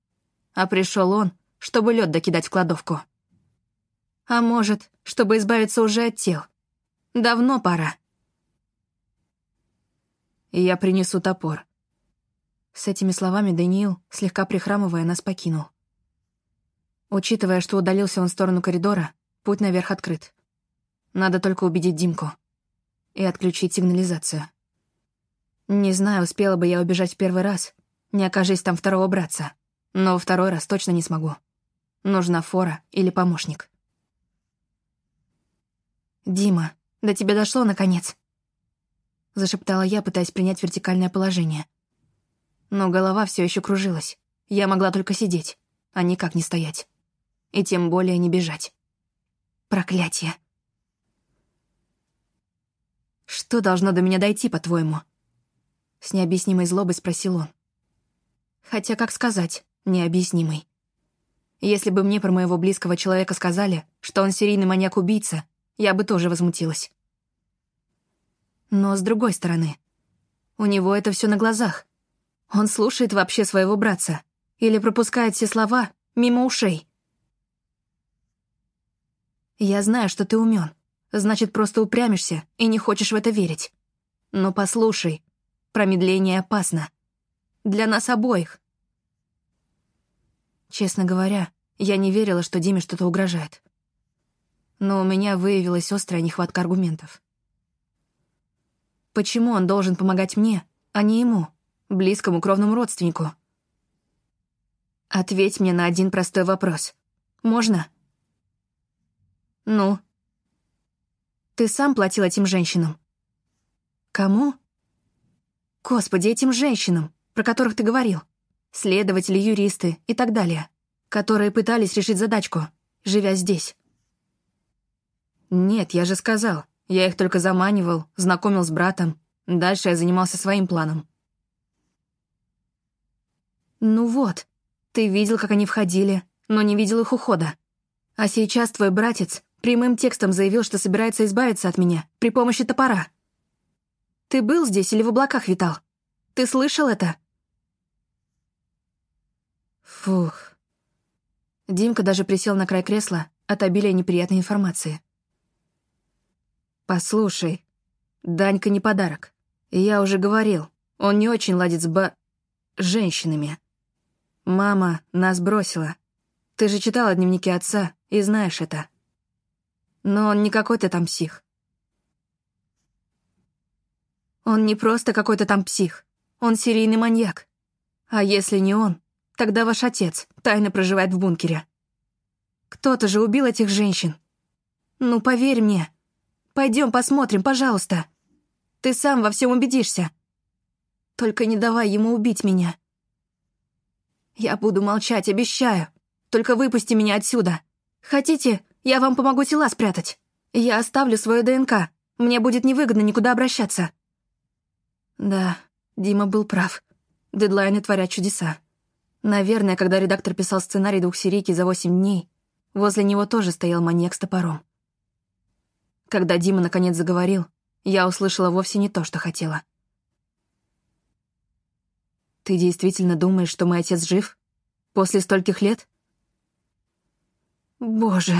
S1: А пришел он, чтобы лед докидать в кладовку. А может, чтобы избавиться уже от тел. Давно пора. И я принесу топор». С этими словами Даниил, слегка прихрамывая, нас покинул. Учитывая, что удалился он в сторону коридора, путь наверх открыт. Надо только убедить Димку. И отключить сигнализацию. Не знаю, успела бы я убежать в первый раз, не окажись там второго братца. Но второй раз точно не смогу. Нужна фора или помощник. «Дима, до тебя дошло, наконец!» Зашептала я, пытаясь принять вертикальное положение. Но голова все еще кружилась. Я могла только сидеть, а никак не стоять. И тем более не бежать. Проклятие. «Что должно до меня дойти, по-твоему?» С необъяснимой злобой спросил он. Хотя, как сказать, необъяснимый. Если бы мне про моего близкого человека сказали, что он серийный маньяк-убийца, я бы тоже возмутилась. Но с другой стороны, у него это все на глазах. Он слушает вообще своего братца или пропускает все слова мимо ушей. Я знаю, что ты умен, значит, просто упрямишься и не хочешь в это верить. Но послушай, промедление опасно. Для нас обоих. Честно говоря, я не верила, что Диме что-то угрожает. Но у меня выявилась острая нехватка аргументов. Почему он должен помогать мне, а не ему, близкому кровному родственнику? Ответь мне на один простой вопрос. Можно? Ну? Ты сам платил этим женщинам? Кому? Господи, этим женщинам, про которых ты говорил следователи, юристы и так далее, которые пытались решить задачку, живя здесь. Нет, я же сказал, я их только заманивал, знакомил с братом, дальше я занимался своим планом. Ну вот, ты видел, как они входили, но не видел их ухода. А сейчас твой братец прямым текстом заявил, что собирается избавиться от меня при помощи топора. Ты был здесь или в облаках витал? Ты слышал это? Фух. Димка даже присел на край кресла от обилия неприятной информации. «Послушай, Данька не подарок. Я уже говорил, он не очень ладит с ба... женщинами. Мама нас бросила. Ты же читала дневники отца и знаешь это. Но он не какой-то там псих. Он не просто какой-то там псих. Он серийный маньяк. А если не он, Тогда ваш отец тайно проживает в бункере. Кто-то же убил этих женщин. Ну, поверь мне. Пойдем посмотрим, пожалуйста. Ты сам во всем убедишься. Только не давай ему убить меня. Я буду молчать, обещаю. Только выпусти меня отсюда. Хотите, я вам помогу тела спрятать? Я оставлю свою ДНК. Мне будет невыгодно никуда обращаться. Да, Дима был прав. Дедлайны творят чудеса. Наверное, когда редактор писал сценарий двухсерийки за восемь дней, возле него тоже стоял маньяк с топором. Когда Дима наконец заговорил, я услышала вовсе не то, что хотела. «Ты действительно думаешь, что мой отец жив? После стольких лет?» «Боже!»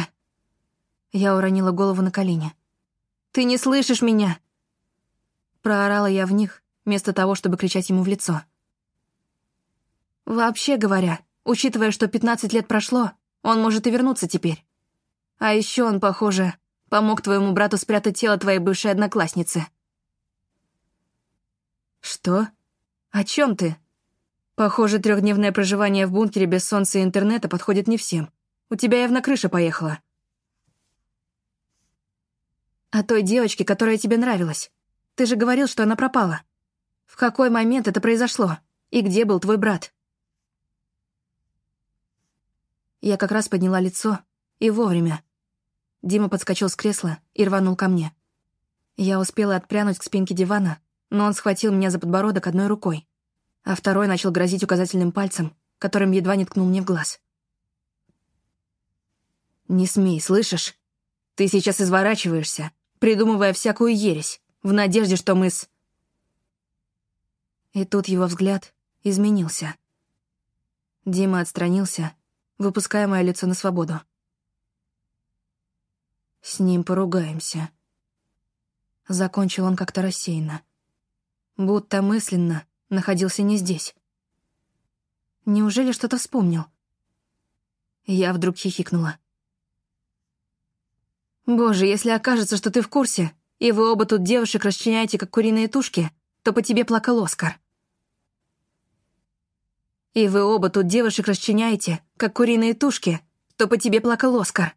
S1: Я уронила голову на колени. «Ты не слышишь меня!» Проорала я в них, вместо того, чтобы кричать ему в лицо. Вообще говоря, учитывая, что 15 лет прошло, он может и вернуться теперь. А еще он, похоже, помог твоему брату спрятать тело твоей бывшей одноклассницы. Что? О чем ты? Похоже, трехдневное проживание в бункере без солнца и интернета подходит не всем. У тебя явно крыша поехала. О той девочке, которая тебе нравилась. Ты же говорил, что она пропала. В какой момент это произошло? И где был твой брат? Я как раз подняла лицо, и вовремя. Дима подскочил с кресла и рванул ко мне. Я успела отпрянуть к спинке дивана, но он схватил меня за подбородок одной рукой, а второй начал грозить указательным пальцем, которым едва не ткнул мне в глаз. «Не смей, слышишь? Ты сейчас изворачиваешься, придумывая всякую ересь, в надежде, что мы с...» И тут его взгляд изменился. Дима отстранился выпуская мое лицо на свободу. «С ним поругаемся». Закончил он как-то рассеянно. Будто мысленно находился не здесь. Неужели что-то вспомнил? Я вдруг хихикнула. «Боже, если окажется, что ты в курсе, и вы оба тут девушек расчленяете, как куриные тушки, то по тебе плакал Оскар». «И вы оба тут девушек расчленяете, как куриные тушки, то по тебе плакал Оскар».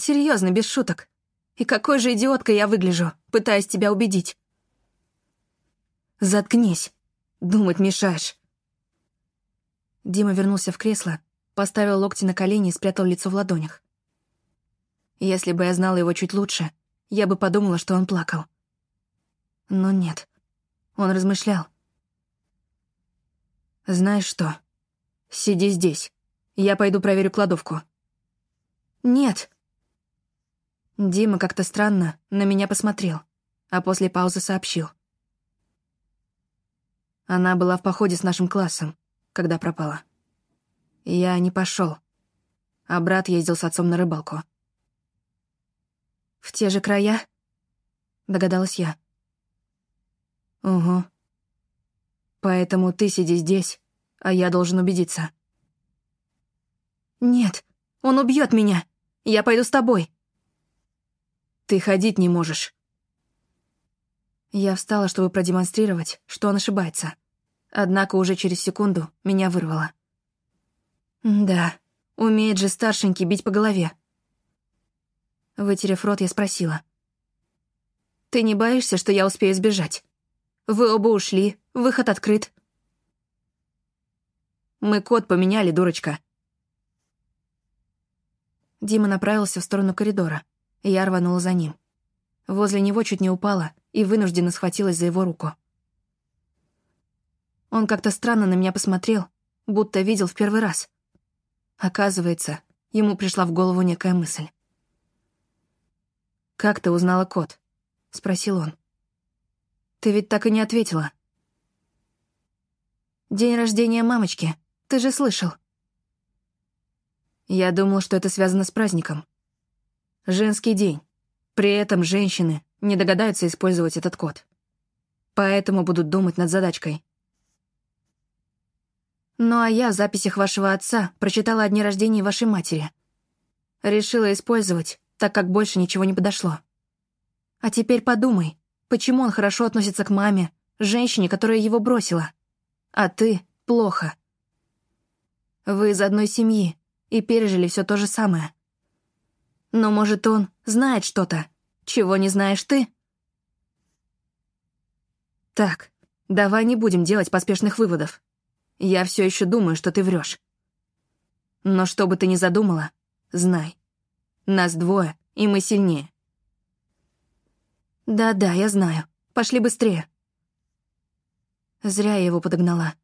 S1: Серьезно, без шуток. И какой же идиоткой я выгляжу, пытаясь тебя убедить. Заткнись. Думать мешаешь. Дима вернулся в кресло, поставил локти на колени и спрятал лицо в ладонях. Если бы я знала его чуть лучше, я бы подумала, что он плакал. Но нет. Он размышлял. «Знаешь что? Сиди здесь. Я пойду проверю кладовку». «Нет», Дима как-то странно на меня посмотрел, а после паузы сообщил. Она была в походе с нашим классом, когда пропала. Я не пошел, а брат ездил с отцом на рыбалку. «В те же края?» — догадалась я. «Угу. Поэтому ты сиди здесь, а я должен убедиться». «Нет, он убьет меня. Я пойду с тобой», ты ходить не можешь». Я встала, чтобы продемонстрировать, что он ошибается. Однако уже через секунду меня вырвало. «Да, умеет же старшенький бить по голове». Вытерев рот, я спросила. «Ты не боишься, что я успею сбежать? Вы оба ушли, выход открыт». «Мы код поменяли, дурочка». Дима направился в сторону коридора. Я рванула за ним. Возле него чуть не упала и вынужденно схватилась за его руку. Он как-то странно на меня посмотрел, будто видел в первый раз. Оказывается, ему пришла в голову некая мысль. «Как ты узнала код?» — спросил он. «Ты ведь так и не ответила». «День рождения мамочки. Ты же слышал». Я думал, что это связано с праздником. Женский день. При этом женщины не догадаются использовать этот код. Поэтому будут думать над задачкой. Ну а я в записях вашего отца прочитала о дне рождения вашей матери. Решила использовать, так как больше ничего не подошло. А теперь подумай, почему он хорошо относится к маме, женщине, которая его бросила. А ты — плохо. Вы из одной семьи и пережили все то же самое. Но, может, он знает что-то, чего не знаешь ты? Так, давай не будем делать поспешных выводов. Я все еще думаю, что ты врешь. Но что бы ты ни задумала, знай. Нас двое, и мы сильнее. Да-да, я знаю. Пошли быстрее. Зря я его подогнала.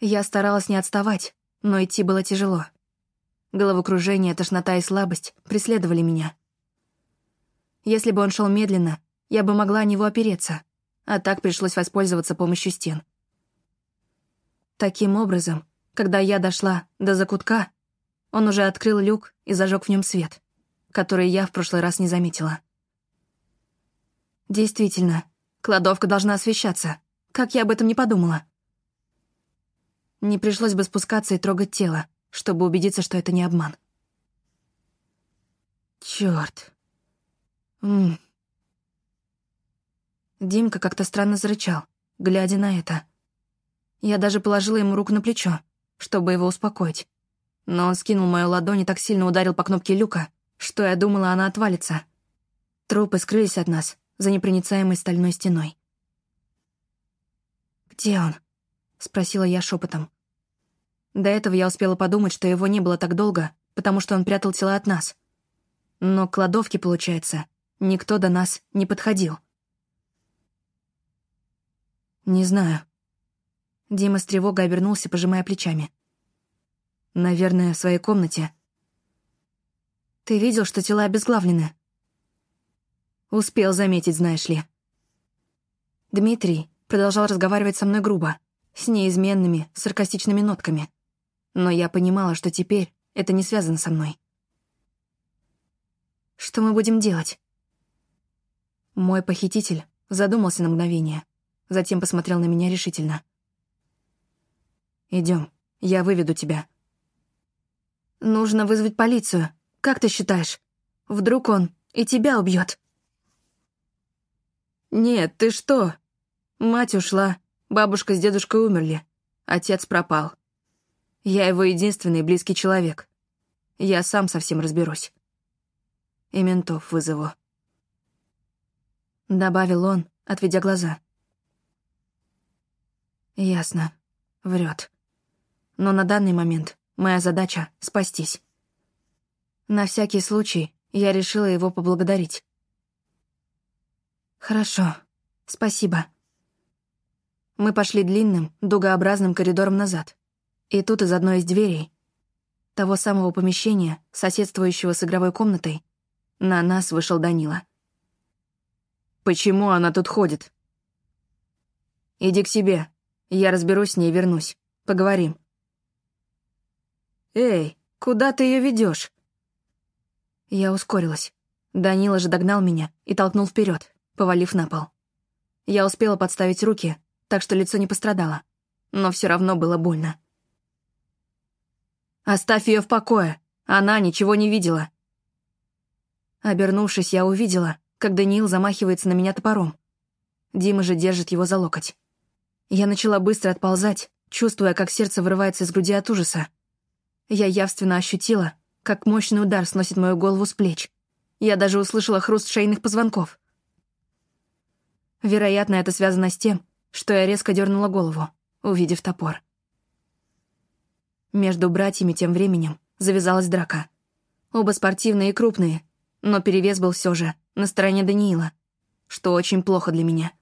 S1: Я старалась не отставать, но идти было тяжело. Головокружение, тошнота и слабость преследовали меня. Если бы он шел медленно, я бы могла о него опереться, а так пришлось воспользоваться помощью стен. Таким образом, когда я дошла до закутка, он уже открыл люк и зажег в нем свет, который я в прошлый раз не заметила. Действительно, кладовка должна освещаться. Как я об этом не подумала? Не пришлось бы спускаться и трогать тело чтобы убедиться, что это не обман. Чёрт. М Димка как-то странно зарычал, глядя на это. Я даже положила ему руку на плечо, чтобы его успокоить. Но он скинул мою ладонь и так сильно ударил по кнопке люка, что я думала, она отвалится. Трупы скрылись от нас за непроницаемой стальной стеной. «Где он?» — спросила я шепотом. До этого я успела подумать, что его не было так долго, потому что он прятал тела от нас. Но к кладовке, получается, никто до нас не подходил. «Не знаю». Дима с тревогой обернулся, пожимая плечами. «Наверное, в своей комнате». «Ты видел, что тела обезглавлены?» «Успел заметить, знаешь ли». Дмитрий продолжал разговаривать со мной грубо, с неизменными, саркастичными нотками. Но я понимала, что теперь это не связано со мной. Что мы будем делать? Мой похититель задумался на мгновение, затем посмотрел на меня решительно. Идем, я выведу тебя. Нужно вызвать полицию. Как ты считаешь? Вдруг он и тебя убьет? Нет, ты что? Мать ушла, бабушка с дедушкой умерли, отец пропал. Я его единственный близкий человек. Я сам совсем разберусь. И ментов вызову. Добавил он, отведя глаза. Ясно. Врет. Но на данный момент моя задача — спастись. На всякий случай я решила его поблагодарить. «Хорошо. Спасибо». Мы пошли длинным, дугообразным коридором назад. И тут из одной из дверей, того самого помещения, соседствующего с игровой комнатой, на нас вышел Данила. «Почему она тут ходит?» «Иди к себе. Я разберусь с ней и вернусь. Поговорим». «Эй, куда ты ее ведешь? Я ускорилась. Данила же догнал меня и толкнул вперед, повалив на пол. Я успела подставить руки, так что лицо не пострадало, но все равно было больно. «Оставь ее в покое, она ничего не видела», Обернувшись, я увидела, как Даниил замахивается на меня топором. Дима же держит его за локоть. Я начала быстро отползать, чувствуя, как сердце вырывается из груди от ужаса. Я явственно ощутила, как мощный удар сносит мою голову с плеч. Я даже услышала хруст шейных позвонков. Вероятно, это связано с тем, что я резко дернула голову, увидев топор. Между братьями тем временем завязалась драка. Оба спортивные и крупные, но перевес был все же на стороне Даниила, что очень плохо для меня.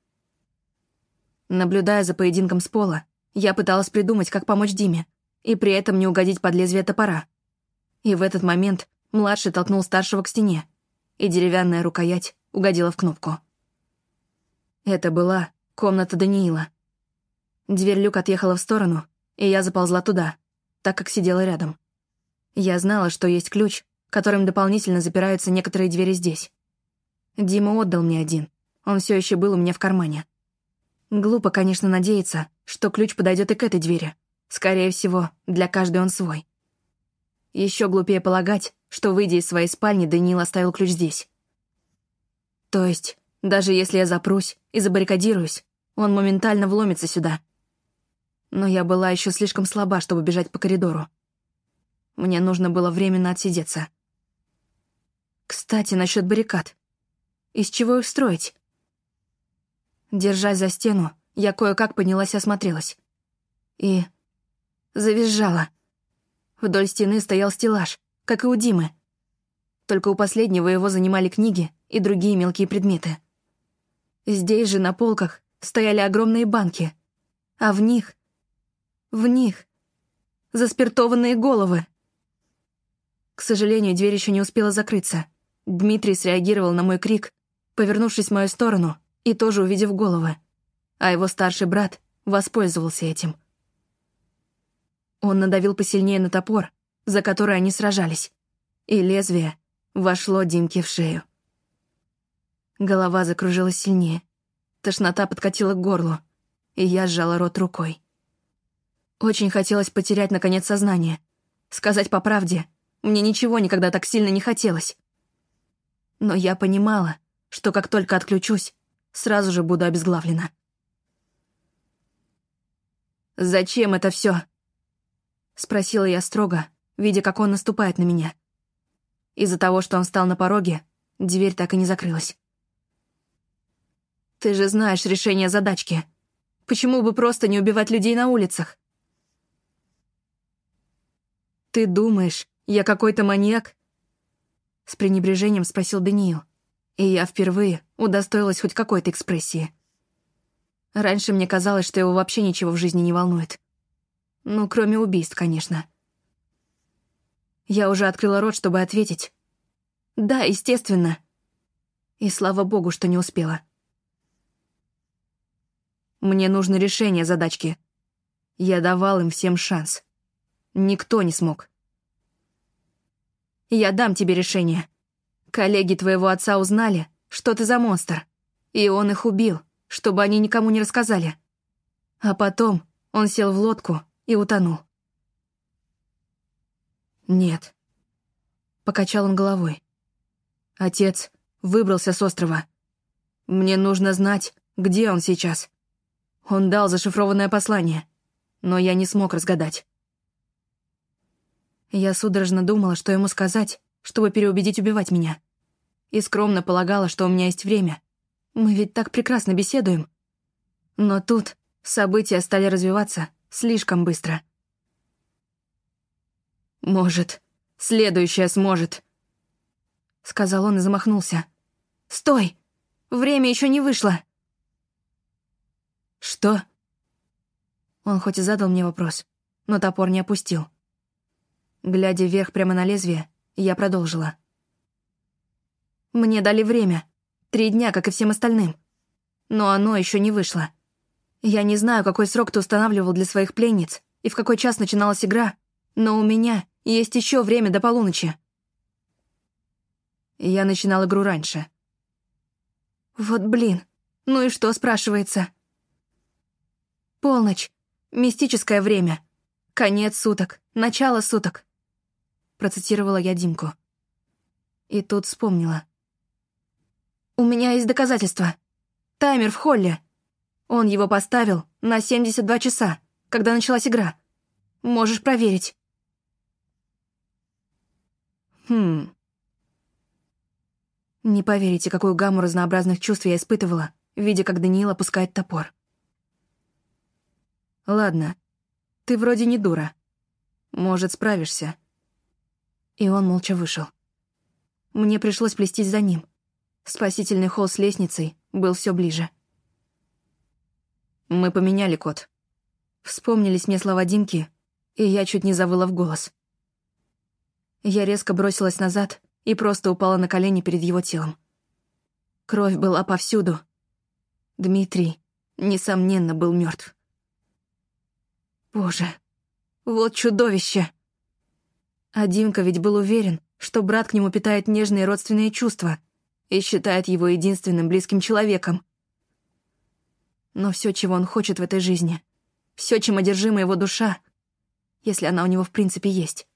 S1: Наблюдая за поединком с пола, я пыталась придумать, как помочь Диме, и при этом не угодить под лезвие топора. И в этот момент младший толкнул старшего к стене, и деревянная рукоять угодила в кнопку. Это была комната Даниила. Дверь люк отъехала в сторону, и я заползла туда, так как сидела рядом. Я знала, что есть ключ, которым дополнительно запираются некоторые двери здесь. Дима отдал мне один. Он все еще был у меня в кармане. Глупо, конечно, надеяться, что ключ подойдет и к этой двери. Скорее всего, для каждой он свой. Еще глупее полагать, что, выйдя из своей спальни, Даниил оставил ключ здесь. То есть, даже если я запрусь и забаррикадируюсь, он моментально вломится сюда. Но я была еще слишком слаба, чтобы бежать по коридору. Мне нужно было временно отсидеться. Кстати, насчет баррикад. Из чего их строить? Держась за стену, я кое-как поднялась и осмотрелась. И... завизжала. Вдоль стены стоял стеллаж, как и у Димы. Только у последнего его занимали книги и другие мелкие предметы. Здесь же на полках стояли огромные банки, а в них... в них... заспиртованные головы. К сожалению, дверь еще не успела закрыться — Дмитрий среагировал на мой крик, повернувшись в мою сторону и тоже увидев головы, а его старший брат воспользовался этим. Он надавил посильнее на топор, за который они сражались, и лезвие вошло Димке в шею. Голова закружилась сильнее, тошнота подкатила к горлу, и я сжала рот рукой. Очень хотелось потерять, наконец, сознание. Сказать по правде, мне ничего никогда так сильно не хотелось. Но я понимала, что как только отключусь, сразу же буду обезглавлена. «Зачем это все? спросила я строго, видя, как он наступает на меня. Из-за того, что он встал на пороге, дверь так и не закрылась. «Ты же знаешь решение задачки. Почему бы просто не убивать людей на улицах?» «Ты думаешь, я какой-то маньяк?» С пренебрежением спросил Даниил. И я впервые удостоилась хоть какой-то экспрессии. Раньше мне казалось, что его вообще ничего в жизни не волнует. Ну, кроме убийств, конечно. Я уже открыла рот, чтобы ответить. Да, естественно. И слава богу, что не успела. Мне нужно решение задачки. Я давал им всем шанс. Никто не смог. Я дам тебе решение. Коллеги твоего отца узнали, что ты за монстр. И он их убил, чтобы они никому не рассказали. А потом он сел в лодку и утонул. «Нет», — покачал он головой. «Отец выбрался с острова. Мне нужно знать, где он сейчас. Он дал зашифрованное послание, но я не смог разгадать». Я судорожно думала, что ему сказать, чтобы переубедить убивать меня. И скромно полагала, что у меня есть время. Мы ведь так прекрасно беседуем. Но тут события стали развиваться слишком быстро. «Может, следующее сможет», — сказал он и замахнулся. «Стой! Время еще не вышло!» «Что?» Он хоть и задал мне вопрос, но топор не опустил. Глядя вверх прямо на лезвие, я продолжила. «Мне дали время. Три дня, как и всем остальным. Но оно еще не вышло. Я не знаю, какой срок ты устанавливал для своих пленниц и в какой час начиналась игра, но у меня есть еще время до полуночи». Я начинал игру раньше. «Вот блин, ну и что, спрашивается?» «Полночь. Мистическое время. Конец суток. Начало суток процитировала я Димку. И тут вспомнила. «У меня есть доказательства. Таймер в холле. Он его поставил на 72 часа, когда началась игра. Можешь проверить». «Хм...» Не поверите, какую гамму разнообразных чувств я испытывала, видя, как Даниил опускает топор. «Ладно, ты вроде не дура. Может, справишься и он молча вышел. Мне пришлось плестись за ним. Спасительный холл с лестницей был все ближе. Мы поменяли код. Вспомнились мне слова Димки, и я чуть не завыла в голос. Я резко бросилась назад и просто упала на колени перед его телом. Кровь была повсюду. Дмитрий, несомненно, был мертв. Боже, вот чудовище! А Димка ведь был уверен, что брат к нему питает нежные родственные чувства и считает его единственным близким человеком. Но все, чего он хочет в этой жизни, все, чем одержима его душа, если она у него в принципе есть,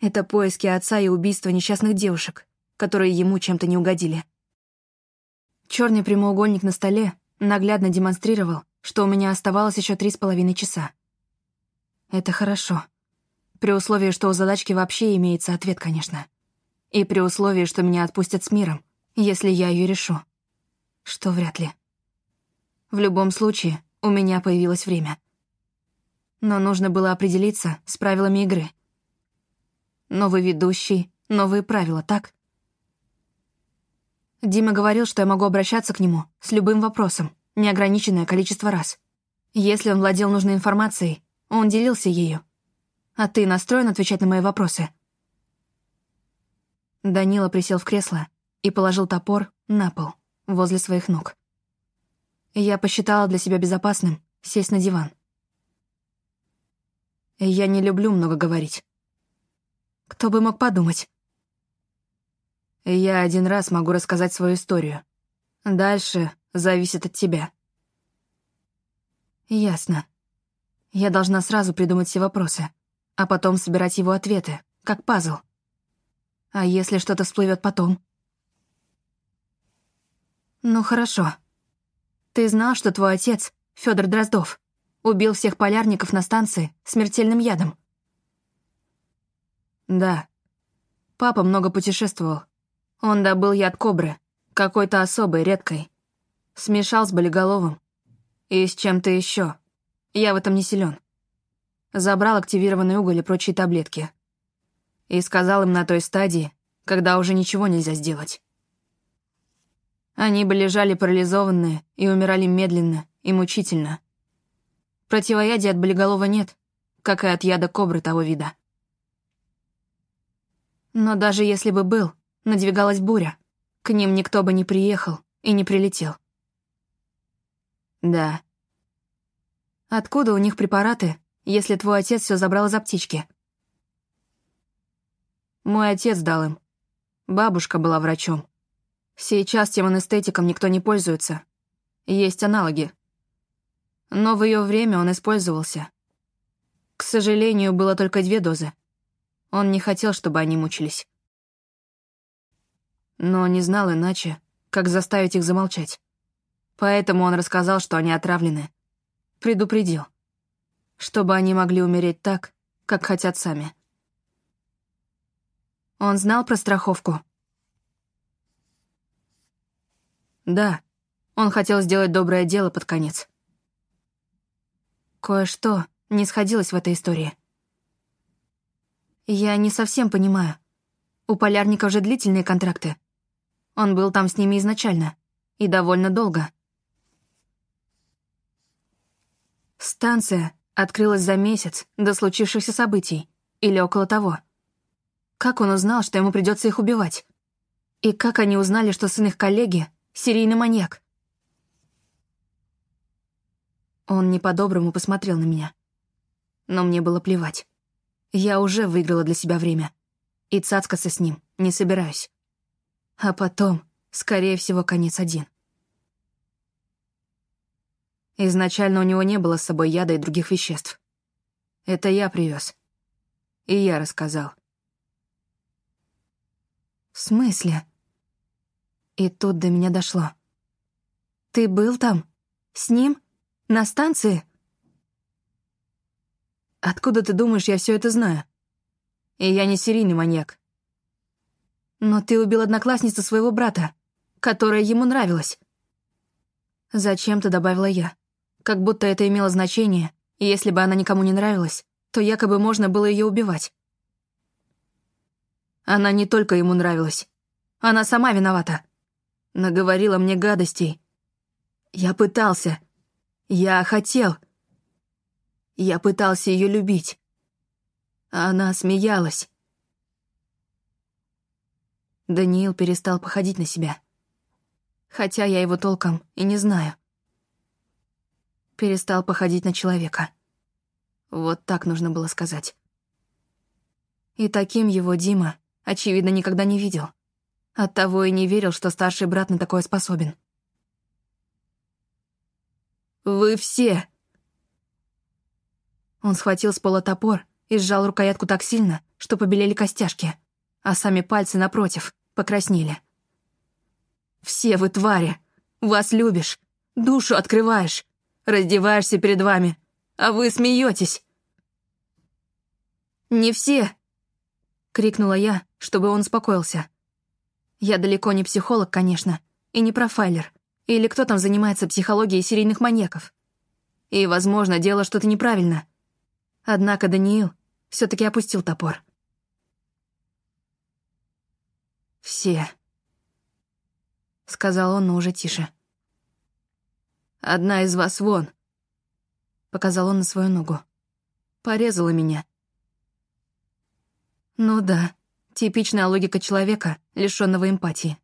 S1: это поиски отца и убийство несчастных девушек, которые ему чем-то не угодили. Черный прямоугольник на столе наглядно демонстрировал, что у меня оставалось еще три с половиной часа. Это хорошо. При условии, что у задачки вообще имеется ответ, конечно. И при условии, что меня отпустят с миром, если я ее решу. Что вряд ли. В любом случае, у меня появилось время. Но нужно было определиться с правилами игры. Новый ведущий, новые правила, так? Дима говорил, что я могу обращаться к нему с любым вопросом, неограниченное количество раз. Если он владел нужной информацией, он делился ею, а ты настроен отвечать на мои вопросы?» Данила присел в кресло и положил топор на пол, возле своих ног. Я посчитала для себя безопасным сесть на диван. Я не люблю много говорить. Кто бы мог подумать? Я один раз могу рассказать свою историю. Дальше зависит от тебя. Ясно. Я должна сразу придумать все вопросы а потом собирать его ответы, как пазл. А если что-то всплывет потом? Ну хорошо. Ты знал, что твой отец, Федор Дроздов, убил всех полярников на станции смертельным ядом? Да. Папа много путешествовал. Он добыл яд кобры, какой-то особой, редкой. Смешал с болиголовым. И с чем-то еще. Я в этом не силен. Забрал активированный уголь и прочие таблетки. И сказал им на той стадии, когда уже ничего нельзя сделать. Они бы лежали парализованные и умирали медленно и мучительно. Противоядия от болиголова нет, как и от яда кобры того вида. Но даже если бы был, надвигалась буря, к ним никто бы не приехал и не прилетел. Да. Откуда у них препараты, если твой отец все забрал из аптечки? Мой отец дал им. Бабушка была врачом. Сейчас тем анестетиком никто не пользуется, Есть аналоги. Но в ее время он использовался. К сожалению, было только две дозы. Он не хотел, чтобы они мучились. Но не знал иначе, как заставить их замолчать. Поэтому он рассказал, что они отравлены. Предупредил. Чтобы они могли умереть так, как хотят сами. Он знал про страховку? Да, он хотел сделать доброе дело под конец. Кое-что не сходилось в этой истории. Я не совсем понимаю. У полярников же длительные контракты. Он был там с ними изначально. И довольно долго. Станция открылась за месяц до случившихся событий. Или около того. Как он узнал, что ему придется их убивать? И как они узнали, что сын их коллеги — серийный маньяк? Он не по-доброму посмотрел на меня. Но мне было плевать. Я уже выиграла для себя время. И цацкаться с ним не собираюсь. А потом, скорее всего, конец один. Изначально у него не было с собой яда и других веществ. Это я привез. И я рассказал. «В смысле?» И тут до меня дошло. «Ты был там? С ним? На станции?» «Откуда ты думаешь, я все это знаю? И я не серийный маньяк». «Но ты убил одноклассницу своего брата, которая ему нравилась». Зачем-то добавила я. Как будто это имело значение, и если бы она никому не нравилась, то якобы можно было ее убивать. Она не только ему нравилась. Она сама виновата. Наговорила мне гадостей. Я пытался. Я хотел. Я пытался ее любить. Она смеялась. Даниил перестал походить на себя. Хотя я его толком и не знаю. Перестал походить на человека. Вот так нужно было сказать. И таким его Дима очевидно, никогда не видел. Оттого и не верил, что старший брат на такое способен. «Вы все!» Он схватил с пола топор и сжал рукоятку так сильно, что побелели костяшки, а сами пальцы, напротив, покраснели. «Все вы твари! Вас любишь, душу открываешь, раздеваешься перед вами, а вы смеетесь!» «Не все!» — крикнула я, чтобы он успокоился. Я далеко не психолог, конечно, и не профайлер, или кто там занимается психологией серийных маньяков. И, возможно, дело что-то неправильно. Однако Даниил все таки опустил топор. «Все», — сказал он, но уже тише. «Одна из вас вон», — показал он на свою ногу. «Порезала меня». «Ну да», Типичная логика человека, лишённого эмпатии.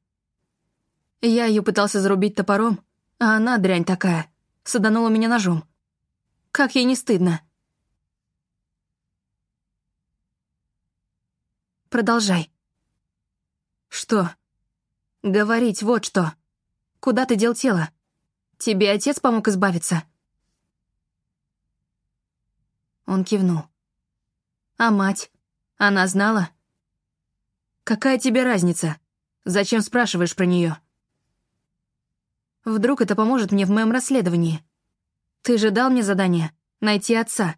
S1: Я ее пытался зарубить топором, а она, дрянь такая, саданула меня ножом. Как ей не стыдно. Продолжай. Что? Говорить вот что. Куда ты дел тело? Тебе отец помог избавиться? Он кивнул. А мать? Она знала? Какая тебе разница? Зачем спрашиваешь про нее? Вдруг это поможет мне в моем расследовании? Ты же дал мне задание — найти отца.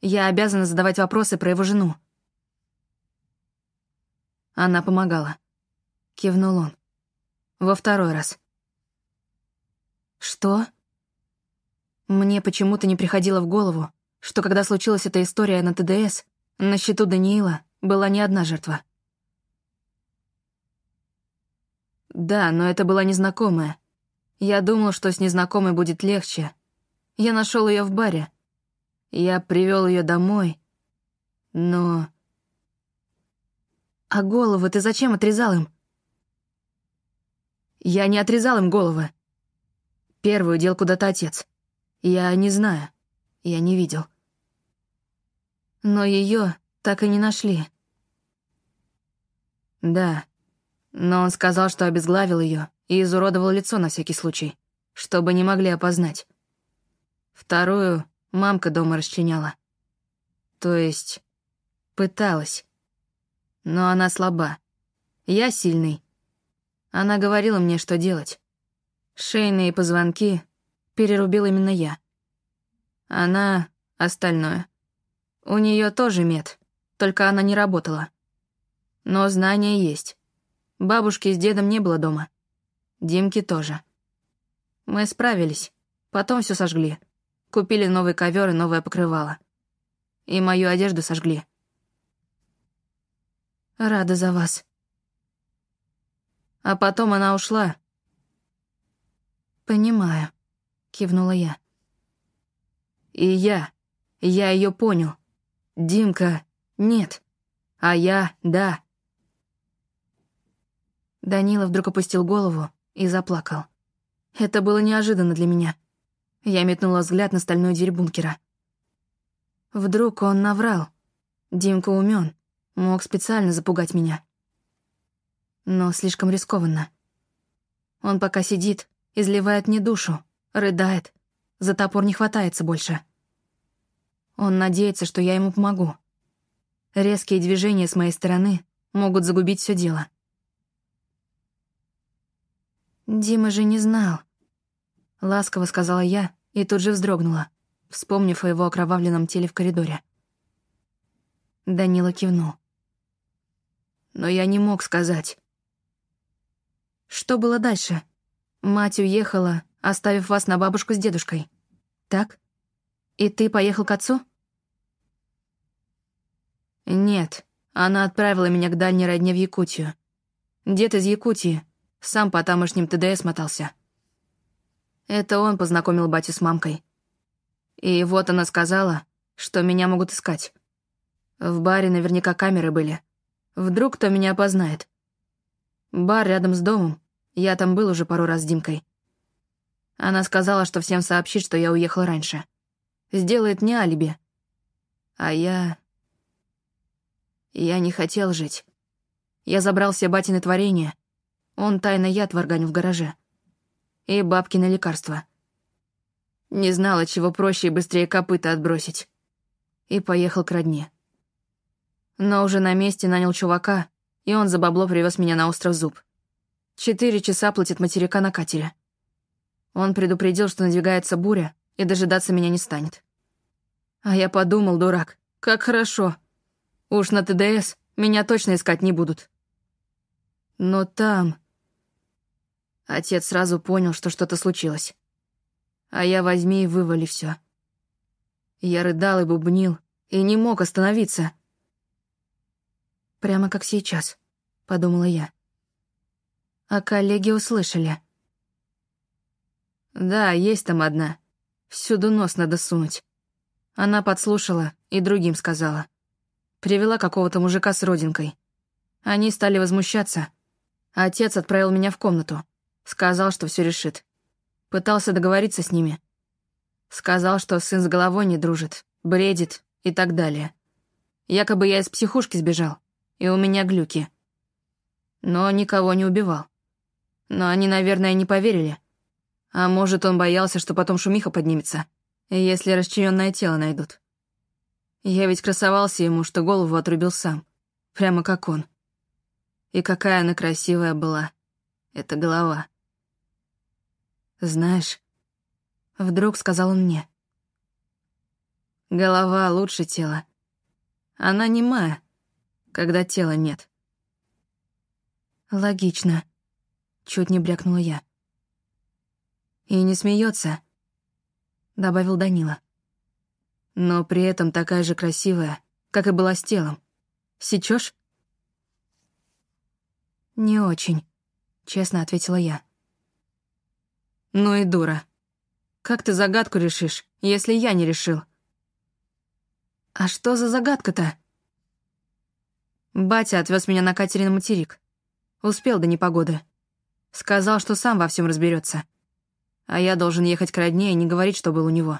S1: Я обязана задавать вопросы про его жену. Она помогала. Кивнул он. Во второй раз. Что? Мне почему-то не приходило в голову, что когда случилась эта история на ТДС, на счету Даниила была не одна жертва. Да, но это была незнакомая. Я думал, что с незнакомой будет легче. Я нашел ее в баре. Я привел ее домой. Но... А головы ты зачем отрезал им? Я не отрезал им головы. Первую дел куда-то отец. Я не знаю. Я не видел. Но ее так и не нашли. Да. Но он сказал, что обезглавил ее и изуродовал лицо на всякий случай. чтобы не могли опознать. Вторую мамка дома расчиняла. То есть пыталась. Но она слаба. Я сильный. Она говорила мне, что делать. Шейные позвонки перерубил именно я. Она — остальное. У нее тоже мед, только она не работала. Но знания есть. Бабушки с дедом не было дома. Димки тоже. Мы справились, потом все сожгли. Купили новый ковер и новое покрывало. И мою одежду сожгли. Рада за вас. А потом она ушла. Понимаю, кивнула я. И я, я ее понял. Димка, нет. А я, да. Данила вдруг опустил голову и заплакал. Это было неожиданно для меня. Я метнула взгляд на стальную дверь бункера. Вдруг он наврал. Димка умен, мог специально запугать меня. Но слишком рискованно. Он пока сидит, изливает мне душу, рыдает, за топор не хватается больше. Он надеется, что я ему помогу. Резкие движения с моей стороны могут загубить все дело. «Дима же не знал», — ласково сказала я и тут же вздрогнула, вспомнив о его окровавленном теле в коридоре. Данила кивнул. «Но я не мог сказать». «Что было дальше? Мать уехала, оставив вас на бабушку с дедушкой. Так? И ты поехал к отцу?» «Нет, она отправила меня к дальней родне в Якутию. Дед из Якутии, сам по тамошним ТДС мотался. Это он познакомил батю с мамкой. И вот она сказала, что меня могут искать. В баре наверняка камеры были. Вдруг кто меня опознает. Бар рядом с домом. Я там был уже пару раз с Димкой. Она сказала, что всем сообщит, что я уехал раньше. Сделает мне алиби. А я... Я не хотел жить. Я забрал все батины творения — он тайно яд варганил в гараже. И бабки на лекарства. Не знала, чего проще и быстрее копыта отбросить. И поехал к родне. Но уже на месте нанял чувака, и он за бабло привез меня на остров Зуб. Четыре часа платит материка на катере. Он предупредил, что надвигается буря, и дожидаться меня не станет. А я подумал, дурак, как хорошо. Уж на ТДС меня точно искать не будут. Но там... Отец сразу понял, что что-то случилось. А я возьми и вывали все. Я рыдал и бубнил, и не мог остановиться. «Прямо как сейчас», — подумала я. А коллеги услышали. «Да, есть там одна. Всюду нос надо сунуть». Она подслушала и другим сказала. Привела какого-то мужика с родинкой. Они стали возмущаться. Отец отправил меня в комнату. Сказал, что все решит. Пытался договориться с ними. Сказал, что сын с головой не дружит, бредит и так далее. Якобы я из психушки сбежал, и у меня глюки. Но никого не убивал. Но они, наверное, не поверили. А может, он боялся, что потом шумиха поднимется, если расчлененное тело найдут. Я ведь красовался ему, что голову отрубил сам. Прямо как он. И какая она красивая была. Эта голова. «Знаешь...» — вдруг сказал он мне. «Голова лучше тела. Она немая, когда тела нет». «Логично», — чуть не брякнула я. «И не смеется, добавил Данила. «Но при этом такая же красивая, как и была с телом. Сечешь? «Не очень», — честно ответила я. Ну и дура. Как ты загадку решишь, если я не решил? А что за загадка-то? Батя отвез меня на катере на материк. Успел до непогоды. Сказал, что сам во всем разберется. А я должен ехать к родне и не говорить, что был у него.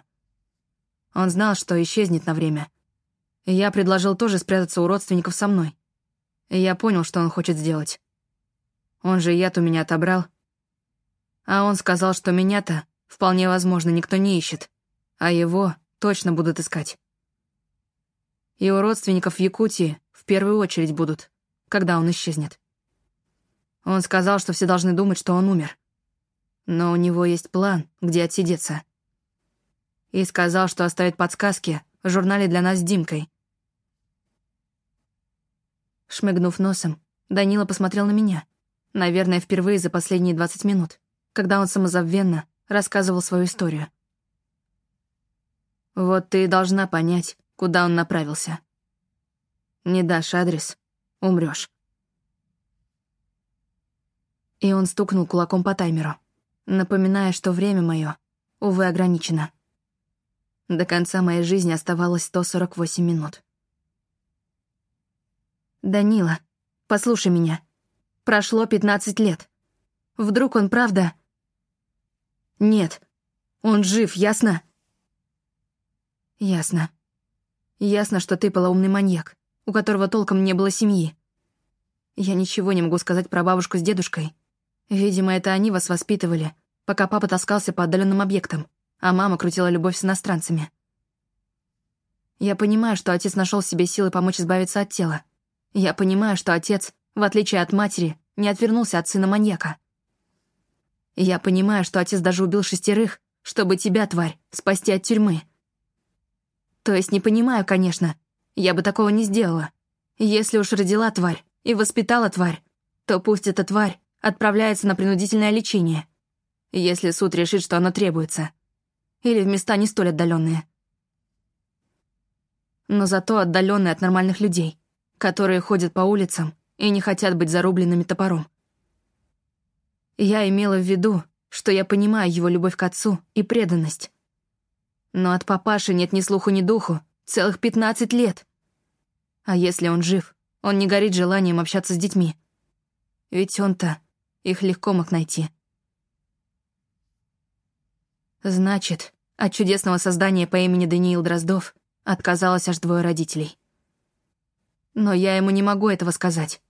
S1: Он знал, что исчезнет на время. И я предложил тоже спрятаться у родственников со мной. И я понял, что он хочет сделать. Он же яд у меня отобрал — А он сказал, что меня-то, вполне возможно, никто не ищет, а его точно будут искать. И у родственников в Якутии в первую очередь будут, когда он исчезнет. Он сказал, что все должны думать, что он умер. Но у него есть план, где отсидеться. И сказал, что оставит подсказки в журнале для нас с Димкой. Шмыгнув носом, Данила посмотрел на меня. Наверное, впервые за последние 20 минут, когда он самозабвенно рассказывал свою историю. Вот ты должна понять, куда он направился. Не дашь адрес — умрёшь. И он стукнул кулаком по таймеру, напоминая, что время мое, увы, ограничено. До конца моей жизни оставалось 148 минут. «Данила, послушай меня. Прошло 15 лет. Вдруг он правда...» «Нет, он жив, ясно?» «Ясно. Ясно, что ты полоумный маньяк, у которого толком не было семьи. Я ничего не могу сказать про бабушку с дедушкой. Видимо, это они вас воспитывали, пока папа таскался по отдаленным объектам, а мама крутила любовь с иностранцами. Я понимаю, что отец нашел себе силы помочь избавиться от тела. Я понимаю, что отец, в отличие от матери, не отвернулся от сына маньяка. Я понимаю, что отец даже убил шестерых, чтобы тебя, тварь, спасти от тюрьмы. То есть не понимаю, конечно. Я бы такого не сделала. Если уж родила тварь и воспитала тварь, то пусть эта тварь отправляется на принудительное лечение, если суд решит, что оно требуется. Или в места не столь отдаленные. Но зато отдаленные от нормальных людей, которые ходят по улицам и не хотят быть зарубленными топором. Я имела в виду, что я понимаю его любовь к отцу и преданность. Но от папаши нет ни слуху, ни духу. Целых пятнадцать лет. А если он жив, он не горит желанием общаться с детьми. Ведь он-то их легко мог найти. Значит, от чудесного создания по имени Даниил Дроздов отказалось аж двое родителей. Но я ему не могу этого сказать.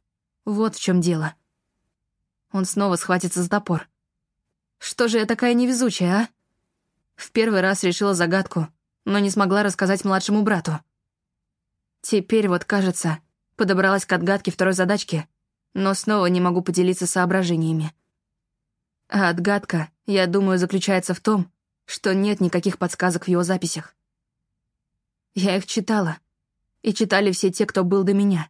S1: Вот в чем дело. Он снова схватится за топор. Что же я такая невезучая, а? В первый раз решила загадку, но не смогла рассказать младшему брату. Теперь вот, кажется, подобралась к отгадке второй задачки, но снова не могу поделиться соображениями. А отгадка, я думаю, заключается в том, что нет никаких подсказок в его записях. Я их читала, и читали все те, кто был до меня.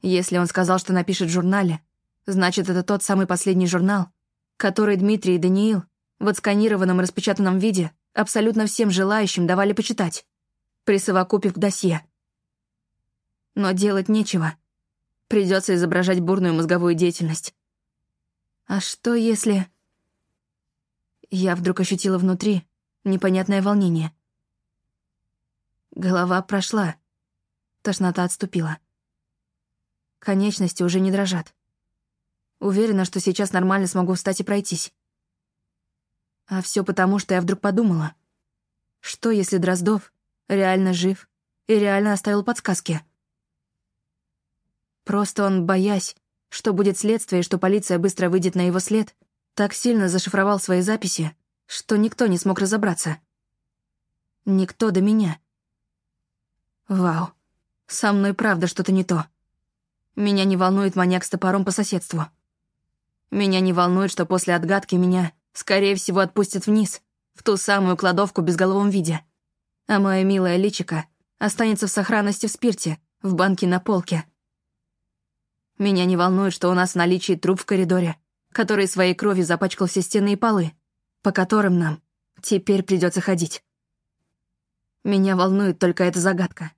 S1: Если он сказал, что напишет в журнале, значит, это тот самый последний журнал, который Дмитрий и Даниил в отсканированном распечатанном виде абсолютно всем желающим давали почитать, присовокупив к досье. Но делать нечего. Придется изображать бурную мозговую деятельность. А что если... Я вдруг ощутила внутри непонятное волнение. Голова прошла. Тошнота отступила. Конечности уже не дрожат. Уверена, что сейчас нормально смогу встать и пройтись. А все потому, что я вдруг подумала. Что, если Дроздов реально жив и реально оставил подсказки? Просто он, боясь, что будет следствие и что полиция быстро выйдет на его след, так сильно зашифровал свои записи, что никто не смог разобраться. Никто до меня. Вау, со мной правда что-то не то. Меня не волнует маньяк с топором по соседству. Меня не волнует, что после отгадки меня Скорее всего, отпустят вниз, в ту самую кладовку в безголовом виде. А моя милая личика останется в сохранности в спирте, в банке на полке. Меня не волнует, что у нас в наличии труп в коридоре, который своей кровью запачкал все стены и полы, по которым нам теперь придется ходить. Меня волнует только эта загадка.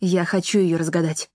S1: Я хочу ее разгадать.